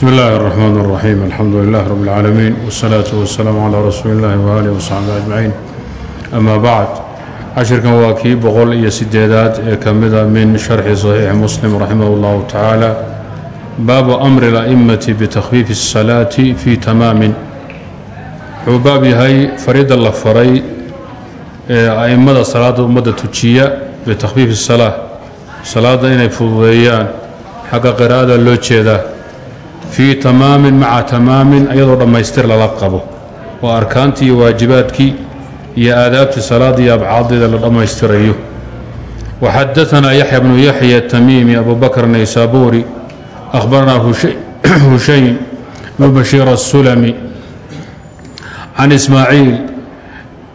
bsmi اllahi الرحmn الرaxيim alxamdu lilah rb اlcaalamiin wالsalaaةu waالsalaam calى rasuuli اllahi waalih wsaxbi ajmaciin ama bacd cashirkan waa kii boqol iyo sideedaad ee ka mida min sharxi صaxiixi muslim raximah اllahu tacaala baabu amri اla'imati bitakhfiifi الsalaati fi tamaamin wuxuu baab yahay farida la faray ee a'immada salaadda ummadda tujiya bitakhfiifi الsalaa salaadda inay fududeeyaan xagga qiraa'ada loo jeedaa fii tamaamin maca tamaamin ayadoo dhammaystir lala qabo. Waa arkaantii iyo waajibaadkii iyo aadaabtii salaadda iyo abcaadeeda la dhammaystirayo. Waxadaanaa yaxya bnu yaxya tamiimi abu bakr naysaabuuri akhbaranaa hushayn bnu bashiir asulami can ismaaciil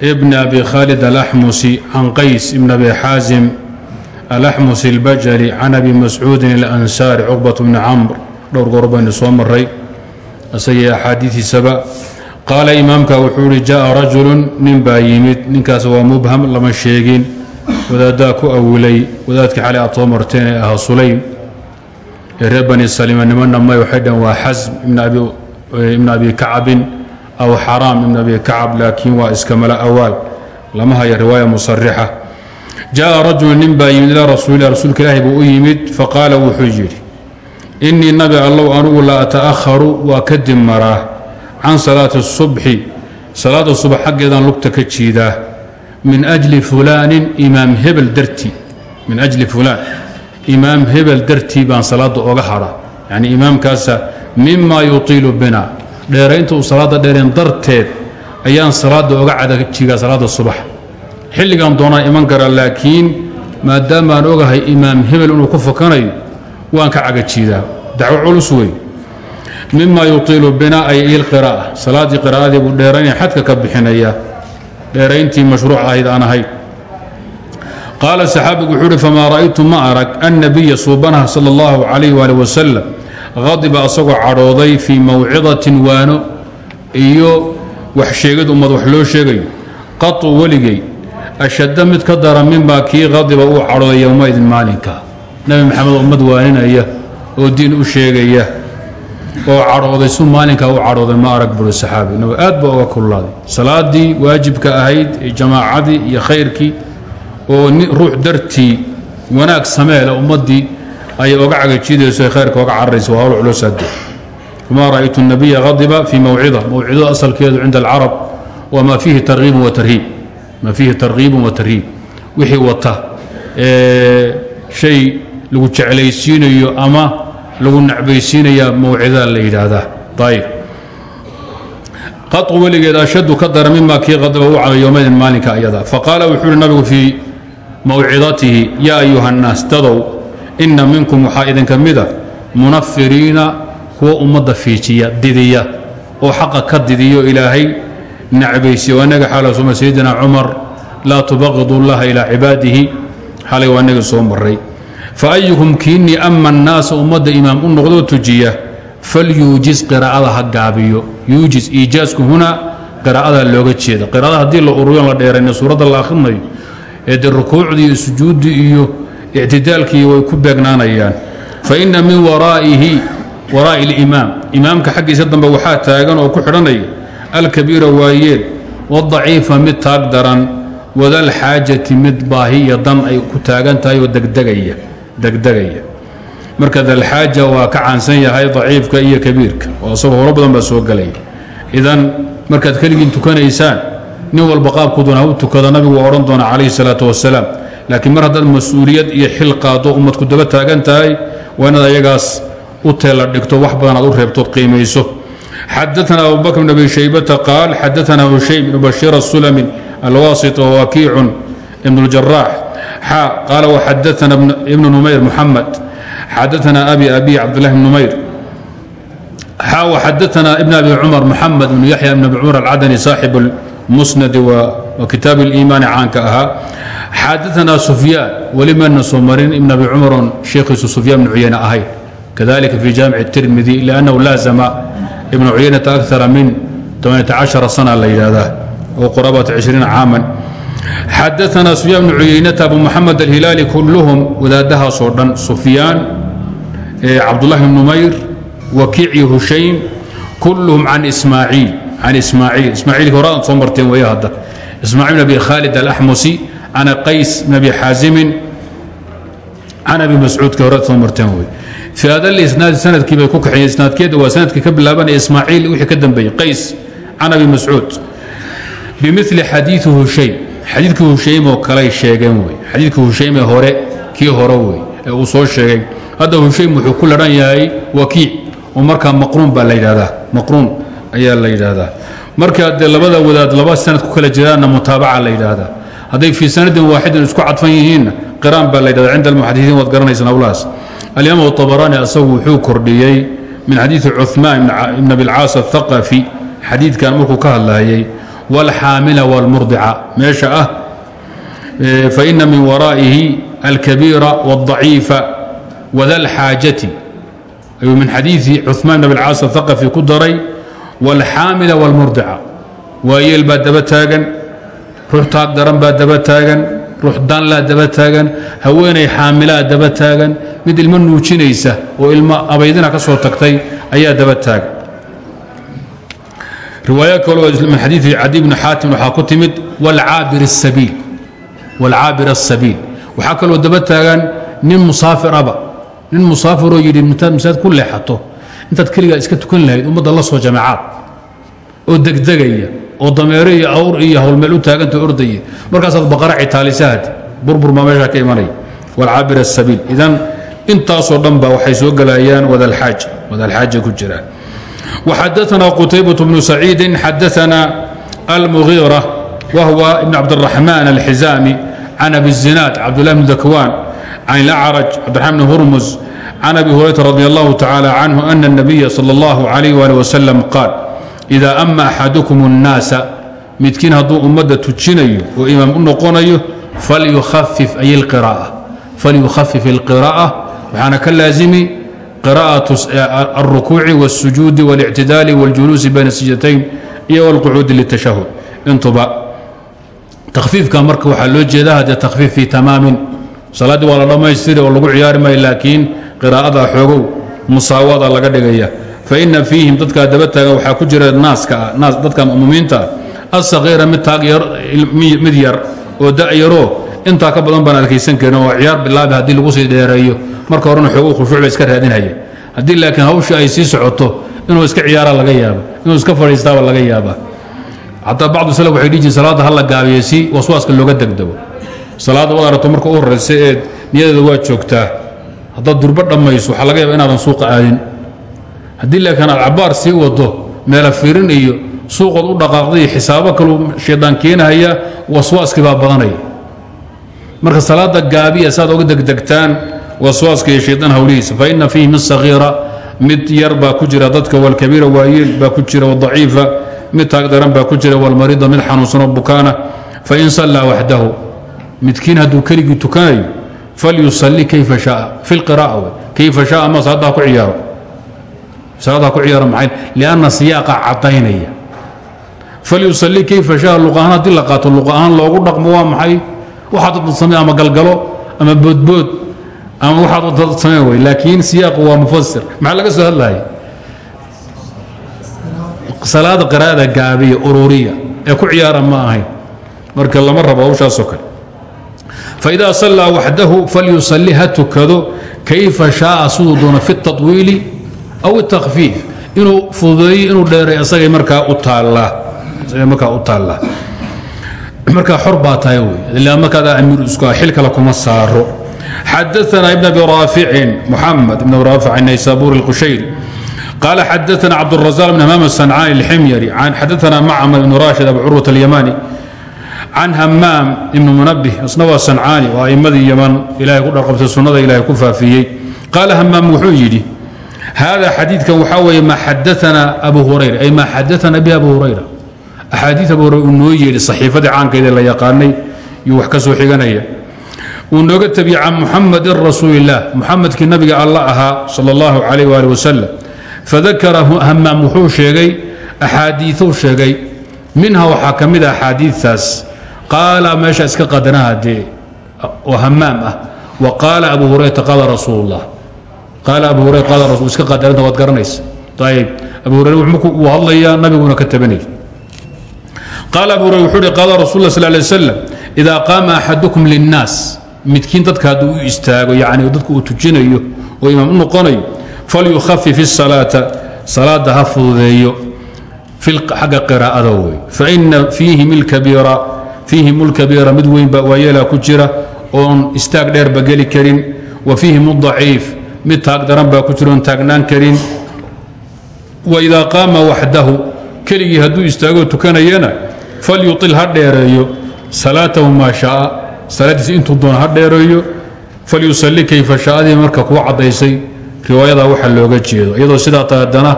bn abi khaalid alaxmusi can qays ibn abi xaasim alaxmusi اlbajali can abi mascuudin اlansaari cuqbat bni camr dhowr goor baynu soo maray isagii axaadiidiisaba qaala imaamka wuxuu ihi jaءa rajulu nin baa yimid ninkaas waa mubham lama sheegin. Wadaaddaa ku awilay wadaadkii xalay aad soo marteen ee ahaa sulaym. Ee reer bani salima nimanna may waxay dhaheen waa xasm ibn abi kacbin aw xaraam ibn abi kacab laakiin waa iska mala awaal. Lama haya riwaaya musarixa jaءa rajulu nin baa yimid ilaa rasuulilah rasuulka ilaahi buu u yimid. Faqaala wuxuu yidhi innii nabi allow anugu la ata'aharu waa kadib maraa can salaati الsubxi salaada subax xaggeedaan lugta ka jiidaa min ajli fulaanin imaam hebel dartii min ajli fulaan. Imaam hebel dartii baan salaadda oga hadha yacnii imaamkaasa mima yutiilu bina. Dheeraynta uu salaadda dheereen darteed ayaan salaadda oga cadajigaa salaadda subax. Xilligan doonaa iman kara laakiin maadaamaan ogahay imaam hebel inuu ku fakanayo waan ka cagajiidaa dacwo culus wey mima yutiilu bina ay ilqiraa'a salaaddii qiraa'adii buu dheeraynaya xadka ka bixinaya. Dheerayntii mashruuc ahayd aan ahayd qaala saxaabigu wuxuu uhi famaa ra'aytu ma arag annabiya suubanaha sala allahu calayh waali wasalam qadiba asagoo cadhooday fii mawcidatin waano iyo wax sheegid ummad wax loo sheegayo. Qatu weligay ashadda mid ka dara minbaa kii qadiba uu cadhooday yowmaidin maalinka nebi maxamed ummad waaninaya oo diin u sheegaya oo cadhooday su maalinkaa u cadhooday ma arag buri saxaabi. Nab aad baa uga kululaaday. Salaaddii waajibka ahayd ee jamaacadii iyo khayrkii oo ruux dartii wanaag sameela ummaddii ayay oga cagajidayso ee khayrka oga cararaysa waa hawl culosaade famaa ra'aytu الnabiya qadiba fii mawcida mawcidada asalkeedu cinda alcarab waa maa fiihi tarhiibun wa tarhiib. Maa fiihi tarhiibun wa tarhiib. Wixii wata shay lagu jeclaysiinayo ama lagu nacbaysiinaya mawcidaa la yidhaahdaa. Ayb qau weligeed ashadu ka dara mima kii qadaba u cado yowmaydin maalinka ayada. Faqaala wuxuu nabigu fii mawcidatihi yaa ayuha nnaas dadow inna minkum waxaa idinka mida munafiriina kuwa ummadda fiijiya didiya oo xaqa ka didiyo ilaahay nacbaysiya waa naga xaala sooma sayidina cumar laa tubaqidu llaha ilaa cibaadihi. Xalay waa naga soo maray faayukum kiinii ama annaasa ummadda imaam u noqdoo tujiya falyuujiz qiraa'ada ha gaabiyo. Yuujiz iijaasku huna qiraa'ada looga jeeda. Qiraa'ada haddii la uruyon la dheerayna suuradda la akhrinayo ee dee rukuucdii iyo sujuuddii iyo ictidaalkii way ku beegnaanayaan. Fa inna min waraa'ihi waraa'i alimaam. Imaamka xaggiisa dambe waxaa taagan oo ku xidhanaya alkabiira waayeel wadaciifa mid taag daran wadalxaajati mid baahi iyo dan ay ku taagan tahay oo degdegaya degdegaya. Marka dalxaaja waa ka caansan yahay daciifka iyo kabiirka oo asagoo horo badan baa soo gelaya idan markaad keligiin tukanaysaan nin walba qaabkuuduna ha u tukada nabigu waa odhan doona calayhi salaatu wasalaam laakiin mar haddaad mas'uuliyad iyo xil qaado ummadku daba taagan tahay waa inaad ayagaas u teela dhigto wax badan aad u reebtood qiimayso. Xadaana abu bakr bn abi shaybata qaal xadaana hushaym bnu bashiir asulami alwasit wakiicun ibn xa qaala waxadaana ibnu numayr muxamed xadaana abi abi cabdulahi bn numayr xa waxadaana ibn abi cumar muxamed ibnu yaxya ibn abi cumar alcadani saaxib اlmusnadi wa kitaab اliimaani caanka ahaa xadaana sufyaan weli mana soo marin ibn abi cumaron sheekhiisu sufyaan bn cuyayne ahayd kadalika fi jaamic الtirmidi liannahu laazama ibn cuyaynata akara min 18 sana la yidhaahdaa oo qurabata 20 caaman xadaana sufyaan bnu cuyaynata abu muxamed alhilaali kulluhum wadaadahaasoo dhan sufyaan cabdulahi bn numayr wakiic iyo hushaym kulluhum can ismaaciil can ismaaciil ismaaciilki horadan soo marteen weeye hadda ismaaciil bn abi khaalid alaxmusi can qays bn abi xaasimin can abi mascuudki horad soo marteen wey fii adal isnaadi sannadkii bay ku kaxeeyeen isnaadkeeda waa sannadkii ka bilaabanaya ismaaciil wixii ka dambeeyey qays can abi mascuud bimili xadiiu hushaym xadiidkii hushaymoo kaley sheegeen wey xadiidkii hushaymee hore kii hore wey ee uu soo sheegay. Hadda hushaym wuxuu ku ladhan yahay wakiic oo markaa maqruun baa la yidhahdaa maqruun ayaa la yidhaahdaa. Marka dee labada wadaad laba sanad ku kala jiraanna mutaabaca la yidhaahdaa. Hadday fii sanadin waaxidin isku cadfan yihiinna qiraan baa la yidhahda cinda almuxadisiin waad garanaysan awlahaas alimaam abaraani asagu wuxuu kordhiyey min xadiidi cumaan ibn abilcaas athaqafi xadiidkan markuu ka hadlaayey wاlxaamila wاlmurdica meesha ah faina min waraa'ihi alkabiira wاlضaciifa wada اlxaajati ayuu min xadiidi cuثmaan ibn abilcaas aلthaqafi ku daray wاlxaamila wاlmurdica waayeel baa daba taagan ruux taag daran baa daba taagan ruux danlaa daba taagan haweenay xaamilaa daba taagan mid ilmo nuujinaysa oo ilmo abaydina ka soo tagtay ayaa daba taagan riwaayo kaloo min xadiidi cadi bni xaatim waxaa ku timid wاlcaabir الsabiil wاlcaabir الsabiil waxaa kaloo daba taagan nin musaafir aba nin musaafiroo yidhi intaad masaajid ku leexato intaad keligaa iska tukan lahayd ummadda la soo jamacaad oo degdegaya oo dameero iyo awr iyo hawlmeel u taaganta ordaya markaasaad baqara citaalisahad burbur maa meeshaa ka imanaya walcaabir asabiil idan intaasoo dhan ba waxay soo gelayaan wadalxaaj wadalxaaja ku jiraan وxadaثna qتaybaة بن سacيidi xadaثna الmغيرة wهو بن cabdالرaحman الxizاmi can abi الزinaad cabdالlah بن dakwan can الأcrج cabdiرaحman بن hurmز can abi hurayra radi allahu tacala canhu ana الnabiya salى اllahu عalayh ali wasalam qaal إida ama axadukum الnaasa midkiin hadduu ummadda tujinayo oo imaam u noqonayo falyukhafif ay اlqirاءة falyukhafif اlqirاءة waxaana ka laazimi qirاءaة الrukuuci والsujuudi والاctidaali واljuluusi bayna الsijatayn iyo wاlqucuudi lلtashahud intuba takhfiifka marka waxaa loo jeedaa hadee takhfiif fii tamaamin salaaddii waa la dhammaystiri oo lagu ciyaari maayo laakiin qiraa'ada xoogow musaawada laga dhigaya faina fiihim dadkaa daba taagan waxaa ku jira naaska naas dadka mu'miniinta ah asakiira mid taag yar mid yar oo da'yaroo intaa ka badan baan adkaysan karin oo ciyaar bilaabi haddii lagu sii dheereeyo marka horena xoogow khushuuc ba iska raadinhaya haddii laakiin hawshii ay sii socoto inuu iska ciyaara laga yaaba inuu iska fadhiistaaba laga yaaba xataa bacdu salaf waxay dhihi jirin salaadda ha la gaabiyo si waswaaska looga degdego. Salaadda waad aragto marka u horraysa eed niyadeeda waa joogtaa. Haddaad durbo dhammayso waxaa laga yaaba inaadan suuqa aadin. Haddii laakiin aad cabbaar sii wado meela fiirin iyo suuqood u dhaqaaqday iyo xisaabo kaluu shaydaan keenahaya waswaaskii baa marka salaadda gaabiya saaad oga degdegtaan waswaaska iyo shaydaan hawlihiisa. Fa ina fiihi mid yar baa ku jira dadka walkabiira waayeel baa ku jira wadaciifa mid taagdaran baa ku jira walmariida mid xanuunsanoo bukaana. Fain sallaa waxdahu midkiin hadduu keligii tukanayo falyusalli kayfa shaaa fi lqiraa'a wey. Kayfa shaaa ma salaadda ku ciyaaro. Salaadda ku ciyaaro maxay? Lianna siyaaqa caddaynaya. Falyusalli kayfa shaa. Luq ahaan haddii la qaato luq ahaan loogu dhaqmo waa maxay? Waxaad dad samee ama galgalo ama boodbood ama waxaad dad samee wey laakiin siyaaqu waa mufasir maxaa laga soo hadlaya salaada qiraa'ada gaabiya ururiya ee ku ciyaara ma ahayn marka lama rabo hawshaasoo kale faidaa sallaa waxdahu falyusalli ha tukado kayfa shaaa siduu doono fi اtaطwiili aw اtakfiif inuu fududeeyo inuu dheeray asagay markaa u taallaa asagay markaa u taallaa markaa xor baa tahay wey ilaa markaadaa amiir isku ah xil kale kuma saaro xadaana ibn abi raaficin muxamed ibn abi raafic naysaburi اlqushayri qala xadaana cabdurazaq bn hamaam asancani alximyari xadaana macmar ibn rashid abu curwat alyamani can hamaam ibn munabih isna waa sancaani oo a'imadii yaman ilahay ku dharqabtay sunnada ilahay ku faafiyey qaala hamaam wuxuu yidhi hada xadiidkan waxaa weeye maa xadaana abu hurayra ay maa xadaana bi abu hurayra axaadii abu hurayra uu noo yeedhi saxiifadii caankeeda la yaqaanay iyo wax ka soo xiganaya uu nooga tabiye can muxamadin rasuuli illaah muxamedkii nabiga alla ahaa sal allahu calayh waali wasalam fadakara hamaam wuxuu sheegay axaadiiuu sheegay minha waxaa ka mid a axaadiitaas qaala iska qadanaha dee oo hamaam ah. Wa qaala abu hurayrata qaala rasuul اllah qaala abu hurayra qaala rasul iska qaadarinta waad garanaysa ayib abu hurayre wuu hadlayaa nabiguna ka tabanayay qaala abu hurayre wuxuu uhi qaala rasul lah sal lay wasalam idaa qaama axadukum linnaas midkiin dadka hadduu u istaago yani dadku uu tujinayo oo imaam u noqonayo falyukhafif isalaata salaadda ha fududeeyo xagga qiraa'ada wey faina fiihim ulkabiira mid weynba waayeelaa ku jira oon istaag dheerba geli karin wa fiihim udaciif mid taag daran baa ku jira oon taagnaan karin. Waidaa qaama waxdahu keligii hadduu istaagoo tukanayana falyuil ha dheereeyo salaatahu maa shaaa salaadiisa intuu doona ha dheereeyo falyusalli kayfa sha'adii marka kuu caddaysay riwaayadaa waxa looga jeedo. Iyadoo sidaa ta haddana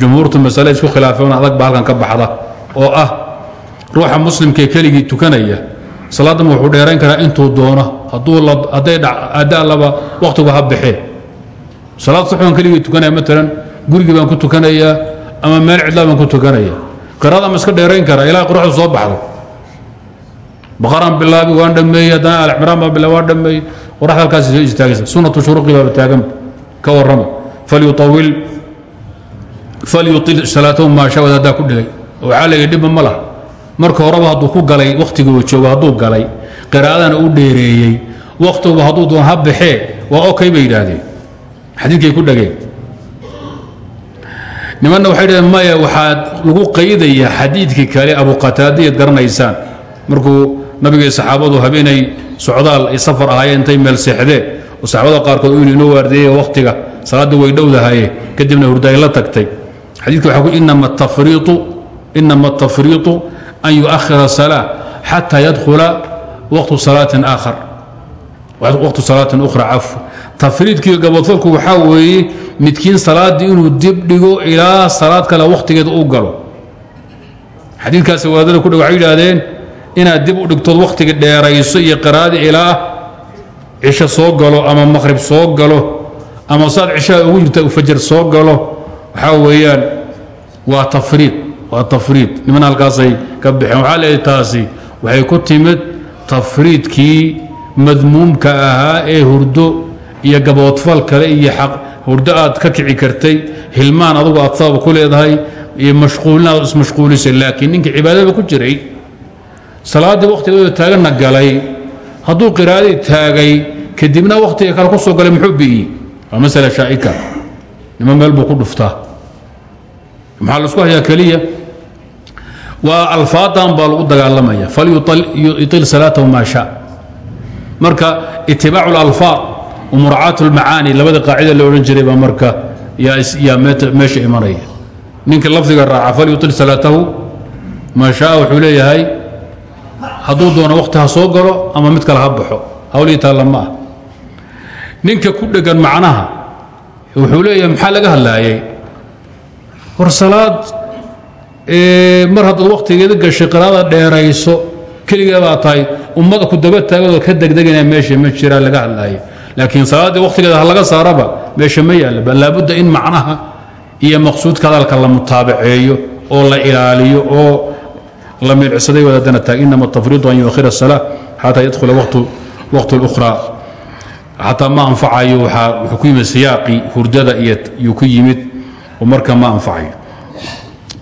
jumhuurtu masale isku khilaafeen adag ba halkan ka baxda oo ah ruuxa muslimkaee keligii tukanaya salaaddan wuxuu dheerayn karaa intuu doono hadday adda allaba wakhtigu ha baxee salaad saxuban keligii tukanaya maalan gurigii baan ku tukanayaa ama meel cidlaa baan ku tukanaya. Qiraada ma iska dheerayn karaa ilaa qoraxdu soo baxdo baqaraan bilaabi waan dhammeeyey haddana alcimraan baan bilaabi waan dhammeeyey qoraxda halkaasi soo istaagaysa. Sunnatu shuruqi baaba taagan ka warrama. Falyuawil falyuil salaatahu maa shawad haddaa ku dhigay. Waxaa leeyahy dhibba ma laha marka horeba hadduu ku galay wakhtiguu joogo hadduu galay qiraa'adana u dheereeyey wakhtigu hadduu doon ha baxee waa okay bay yidhaahdeen. Xadiidkay ku dhageen. Nimanna waxay dhaheen maya waxaad lagu qaydayaa xadiidkii kale abu qataadiyaad garanaysaan. Markuu nabiga saxaabadu habeenay socdaal ay safar ahaayeen intay meel seexdeen oo saxaabada qaarkood uu inoo waardeeyey wakhtiga salaaddii way dhowdahaye kadibna hurdaay la tagtay xadiidka waxa ku inama atafriiطu inama atafriiطu an yuؤakhira الsalaa xata yadkhula waqtu salaatin aakhar waqtu salaatin ukhra cafwa tafriidkiiyo gabadfalku waxaa weeye midkiin salaaddii inuu dib dhigo ilaa salaad kale wakhtigeeda u galo xadiidkaasi wadaadada kudhig waxay yidhaahdeen inaad dib u dhigtood wakhtiga dheerayso iyo qiraadii ilaa cisho soo galo ama maqhrib soo galo ama saad cishaha ugu jirta u fajar soo galo waxaa weeyaan waa tafriid waa tafriid. Niman halkaasay ka baxeen waxaa leedahay taasi waxay ku timid tafriidkii madmuumka ahaa ee hurdo iyo gaboodfal kale iyo xaq hurdo aad ka kici kartay hilmaan adugu aad sabab ku leedahay iyo mashquulin aad ismashquulisay laakiin ninka cibaadada ku jiray salaaddii wakhtigeeda taaganna galay hadduu qiraa'adii taagay kadibna wakhtiga kale ku soo galay muxuu bi'iyey waa masala shaa'ika nima meel buu ku dhuftaa maxaa laisku hayaa keliya waa alfaadan baa lagu dagaalamaya falyuطil salaatahu maa shaa marka itibaacu اlalfaad wamuraacaat اlmacaani labada qaacida la odhan jiray baa marka yaa meesha imanaya ninka lafdiga raaca falyuطil salaatahu maa shaa wuxuu leeyahay hadduu doono wakhti ha soo galo ama mid kale ha baxo hawlii taalla ma ah ninka ku dhegan macnaha wuxuu leeyahay maxaa laga hadlaayay? War salaad mar haddaad wakhtigeeda gashay qiraada dheerayso keligaa baa tahay ummada ku daba taagadoo ka degdeganaya meesha ma jiraa laga hadlaayo laakiin salaaddii wakhtigeeda ha laga saaraba meesha ma yaalla bal laabudda in macnaha iyo maqsuudka hadalka la mutaabaceeyo oo la ilaaliyo oo la milcsaday wadaadana taag inama tafriidu an yuakhira الsalaa xataa yadkhula waqt اlukhraa xataa ma anfacayo wuxuu ku yimid siyaaqii hurdada iyuu ku yimid oo marka ma anfacayo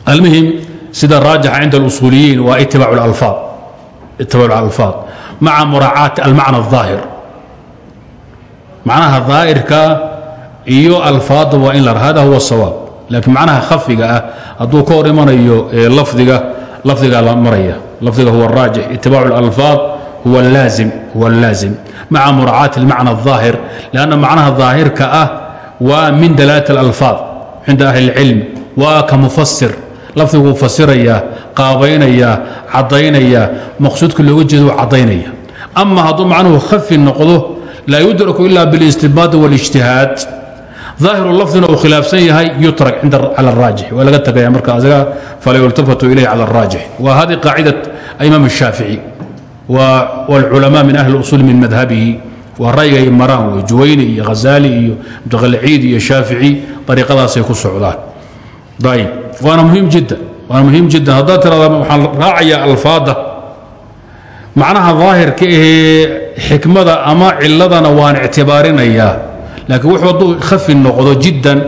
almuhim sida raajixa cinda اlusuuliyiin waa itibaac اlalfaad itibaac اlalfaad maca muraacaati almacna الظaahir macnaha daahirkaa iyo alfaadda waa in la hada huwa الsawaab laakiin macnaha khafiga ah hadduu ka hor imanayo lafdiga lafdigaa la maraya lafdiga huwa الraajix itibaac اlalfaad huwa اlaazim huwa اllaazim maca muraacaati اlmacna الظaahir lanna macnaha daahirka ah waa min dalaalat اlalfaad cinda ahli اlcilm waa ka mufasir lafdiguu fasirayaa qaabaynayaa caddaynayaa maqsuudka looga jeeda u caddaynaya ama hadduu macnuhu khafi noqdo laa yudraku ila biاlistibbaadi wاlijtihaad ظaahiru lafdina uu khilaafsan yahay yutrak cala الraajix waa laga tagaya marka asaga fala yultafatu ilayh cala الraajix waa hadi qaacidat imaam الshaafici wاlculamaa min ahli اusuul min madhabihi waa ra'yigay maraan wey juwayni iyo hazaali iyo mutaqaliciid iyo shaafici ariiqadaasay ku socdaan ayb waana muhiim jiddan waana muhiim jiddan haddaad tirada waxaan raacayaa alfaadda macnaha daahirka ahee xikmada ama ciladana waan ictibaarinayaa laakiin wuxuu hadduu khafi noqdo jiddan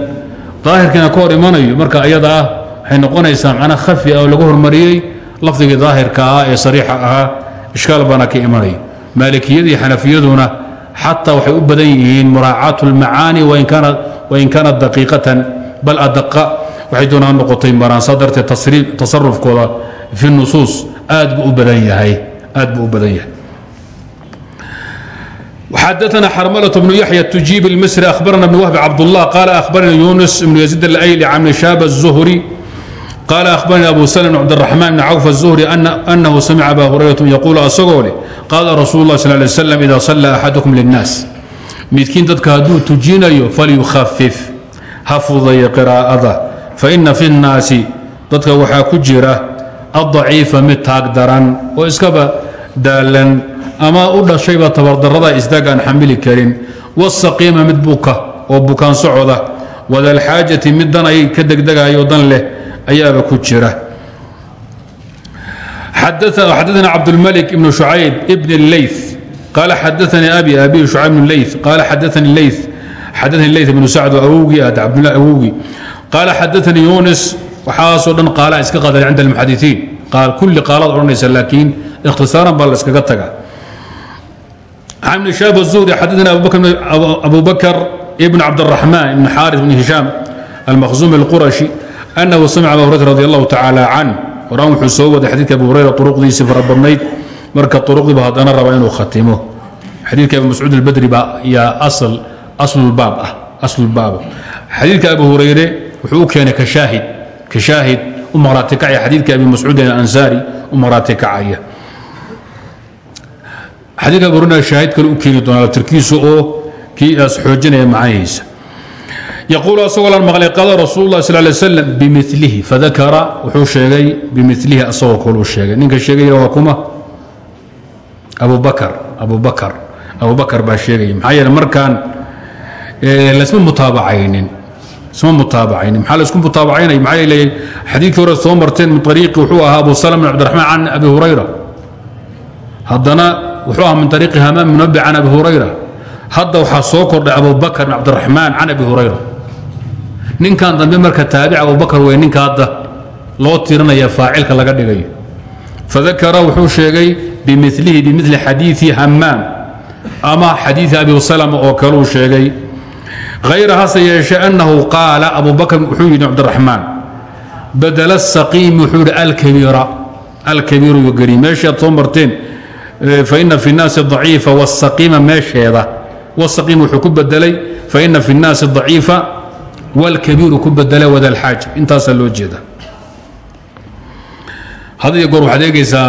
daahirkiina ka hor imanayo. Marka ayada ah waxay noqonaysaa macnaa khafi ah oo lagu hormariyey lafdigii daahirka ah ee sariixa ahaa. Ishkaal baana ka imanaya maalikiyadii xanafiyaduna xataa waxay u badan yihiin muraacaatu اlmacaani wain kaanat daqiiqatan bal adaqa. Waxay doonaa noqotay maraan saa darteed tasarufkooda fi nusuus aad buu u badan yahay aad buu u badan yahay xadثna xrmلة بن yaحyى تujiib الmsri أhbarna بن wهb cabdالله qال أhbarnii yuنس بن يزيد الأyلي عن شhاب الزهري qال أhbarnii أbu سلم بن cبدالرحمن بن cوف الزهري أنhu samca أbا هuريرة yquل asagoo leh qاla rasuul الlah صلى اه عليه وسلم إida صلى أxadكم للناas midkiin dadka hadduu tujinayo falyukhafif ha fudayo qراa'ada faإna fi الnaasi dadka waxaa ku jira aلضaciifa mid taag daran oo iskaba daalan ama u dhashayba tabardarada isdaag aan xamili karin wاsaqiima mid buka oo bukaan socoda wadalxaajati mid dan ay ka degdegayo dan leh ayaaba ku jira xadaثna cabdالmلك بن شhucayb بn الleyث qال xadaثnii abi abi شhucayb بن leyث qال xadaثnii leyث xadaثnii leyث بن sacd awowgii ad cabdlah awowgii qaala xadaثnii yunis waxaasoo dhan qaala iska qadar cinda الmuxadiثiin kulli qaalaad odhanaysa laakiin ikhtisaaran baa la iskaga taga عن بن شاب الزهري xadثna أبو بكر بن عبدالرحمن بن xاrث بن هiشام المخزومي القرشي أنه سمع أبا هريرة رضي الله تعالى عنه horan wuxuu soo waday xadيثka أبو هريرة طرqdiisi fara badnayd marka طرqdiiba haddana raba inuu khatimo xadiidka أبي مسعوud الbdri ba yaa أصلulbaab ah أصلulbaaba xadiidka أبو هurayre wuxuu u keenay kashaahid kashaahid u maqhraati kacaya xadiidka أبي مسعوud الأنsاrي u maqhraati kacaya xadiidka abu hurayra shaahid kale u keeni doonaa tirkiisu oo kii aas xoojinaya macanihiisa yaquulu asagoo lan maqlay qaala rasuulu lah sal lay slam bimilihi fadakara sheegay bimilihi asagoo sheegay. Ninka sheegaya waa kuma. Abu bakar abu bakar abu bakar baa sheegaya maxaa yeele markaan lasma mutaabacaynin isma mutaabacaynin maxaa la isku mutaabacaynaya maxaa yeele xadiidkii hore soo min ariiqi wuxuu ahaa abu salm bin cabdiraxmaan can abi hurayra. Haddana wuxuu ahaa min ariiqi hamaam munabi can abi hurayra. Hadda waxaa soo kordhay abubakr bn cabdiraxmaan can abi hurayra. Ninkan dambe marka taabic abubakar wey ninka hadda loo tirinaya faacilka laga dhigayo fadakara wuxuu sheegay bimilihi bimili xadiii hamaam ama xadiii abi salma oo kaluu sheegay. Hayra hase yeeshe annahu qaala abubakr wuxuu yidhi cabdiraxmaan badala saqiimi wuxuu yidhi alkabiira alkabiiru yogeri meeshaad soo faina fi الnaasi ضaciifa wالsaqiima meesheeda wالsaqiim wuxuu ku bedelay faina fi الnaasi ضaciifa wاlkabiiru ku bedelay wadalxaaj intaasaa loo jeeda had iyo goor waxaad eegaysaa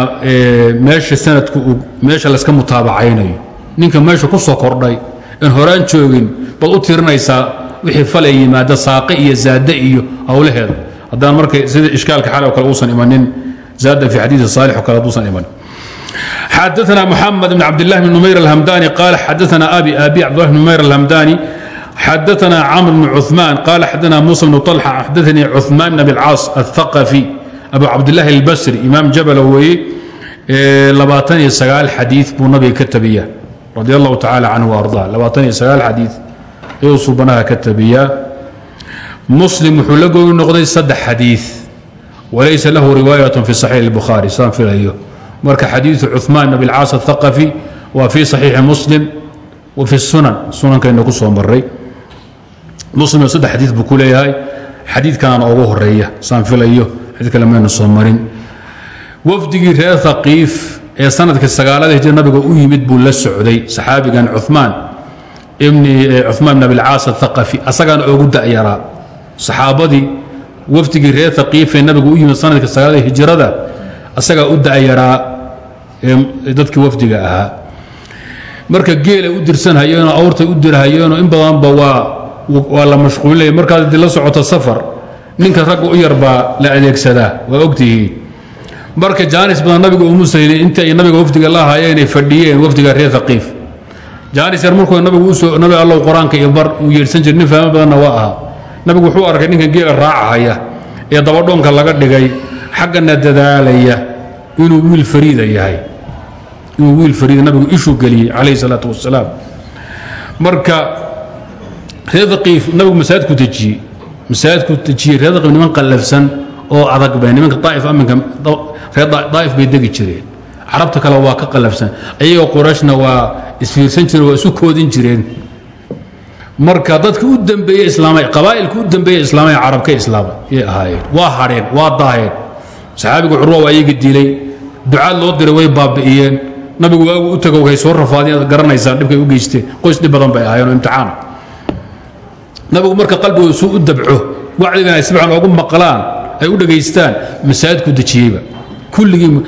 meesha sanadku meesha layska mutaabacaynayo ninka meesha ku soo kordhay aan horaan joogin baad u tirinaysaa wixii falay yimaada saaqe iyo zaade iyo howlaheeda haddaan marka sida ishkaalka xal o kale uusan imanin zaada fi xadiidi saalix o kale haduusan imanin xadaثna mحamed بn cabdالlah بn نmayr الhmdani qal xadaثna abi abi cbdالlah بn نmayr الhmdani xadaثna cmr بn cuثman qal xadaثna muسى بn طلxa xadaثnii cuثman بn abi اlcaas الثaqفي abu cabdالlahi الbasri imaam jabl weeye labaatan iyo sagaal xadiiث buu nabiga ka tabiya radi allahu tacalى canه وarضa labaatan iyo sagaal xadiiث ayuu subanaha ka tabiyaa muslim wuxuu la gooni noqday saddex xadiiث walaysa lahu riwaayaة fi صaxiix الbukhaari saan filayo marka xadiiu cumaan bn caas aaqafi waa fii saxiixi muslim wa fi sunan. Sunankayna ku soo maray muslimna saddex xadii buu ku leeyahay. Xadiidkanaana ogu horreeya saan filayo xadii kale mayna soo marin. Wafdigii reer haqiif ee sannadkii sagaalada hijir nabiga u yimid buu la socday saxaabigan cumaan eh, cumaan bn abilcaas aaqafi asagaana ogu dayaraa saxaabadii wafdigii reer haqiif ee nabiga u yimid sannadkii sagaalada hijrada asagaa u da'yaraa dadkii wafdiga ahaa. Marka geelay u dirsanhayeenoo awrtay u dirhayeenoo in badanba waa la mashquulinaya markaad la socoto safar ninka ragga u yar baa la adeegsadaa waa ogtihiin marka jaanis badan nabiga umu sahlin inta ay nabiga wafdiga la ahaayeen ay fadhiyeen wafdiga reer haqiif jaanis yar markuu nabigu u soo nabi allow qur'aanka iyo bar uu yeedhsan jira nin fahmo badanna waa ahaa. Nabigu wuxuu arkay ninkan geela raacahaya ee dabadhoonka laga dhigay xaggana dadaalaya inuu wiil fariida yahay inuu wiil fariida nabigu ishuu geliyey calayhi salaatu wasalaam marka reer daqiif nabigu masaajidku dejiyey masaajidku dejiyey reer daqiif niman qallafsan oo adag bay nimanka daa'if aminka reer daa'if bay degi jireen. Carabta kale waa ka qallafsan ayagoo qurayshna waa isfiirsan jireen waa isu koodin jireen. Marka dadka u dambeeye islaamay qabaa'ilka u dambeeye islaamay carabka islaamay yay ahaayeen waa hadheen waa daaheen saxaabigu curwa waa iyaga dilay ducaad loo diray way baabi'iyeen. Nabigu waagu u tago way soo rafaadeen ad garanaysaan dhibkay u geysteen qoys dhib badan bay ahaayeen oo nabigu marka qalbigooda suu u dabco wacdigan ay si fiican maqlaan ay u dhegaystaan masaajidku dejiyeyba. Kulligii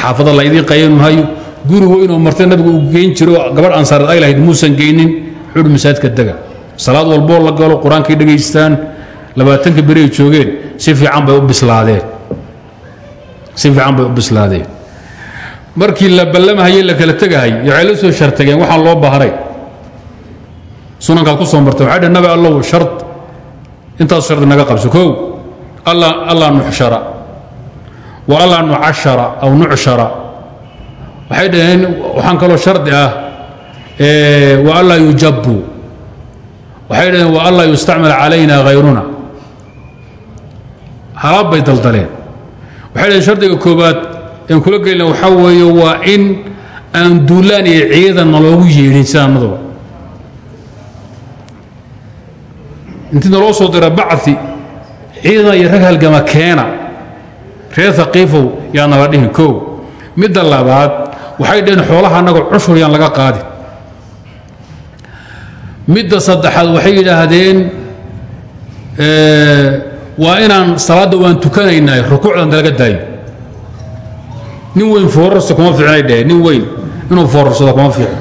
xaafada laydiin qayan maayo. Guri weyn oo martay nabigu uu geyn jiro gabadh ansaareed ay lahayd muusan geynin. Wuxuu masaajidka dega. Salaad walboo la galo qur'aankay dhegaystaan. Ay joogeen si fiican bay u bislaadeen si fiican bay u bislaadeen. Markii la ballamahayey la kala tegahay waxay la soo shartageen waxaan loo baharay sunankaad ku soo martay waxay dheh nabi allow shard intaas naga qabso kow allaa nuxshara wa allaa nucashara aw nucshara. Waxay dhaheen waxaan kaloo shardi ah wa allaa yujabbu. Waxay dhaheen wa allaa yustacmal calayna hayruna halaab bay daldaleen waxay dhaheen shardiga koobaad aan kula gelina waxaa weeye waa in aan duulaan iyo ciidan naloogu yeedhin sida annaduba. Intii naloo soo dira bacdi ciidan iyo rag halgama keena. Reer haqiifow yaa nala dhihin kow. Midda labaad waxay dhaheen xoolaha annaga cushur yaan laga qaadin midda saddexaad waxay yidhaahdeen waa inaan salaadda waan tukanaynaa rukuucdan dalaga daayo. Nin weyn foorarsa kuma fiicnay dheheen nin weyn inuu foorarsado kuma fiicno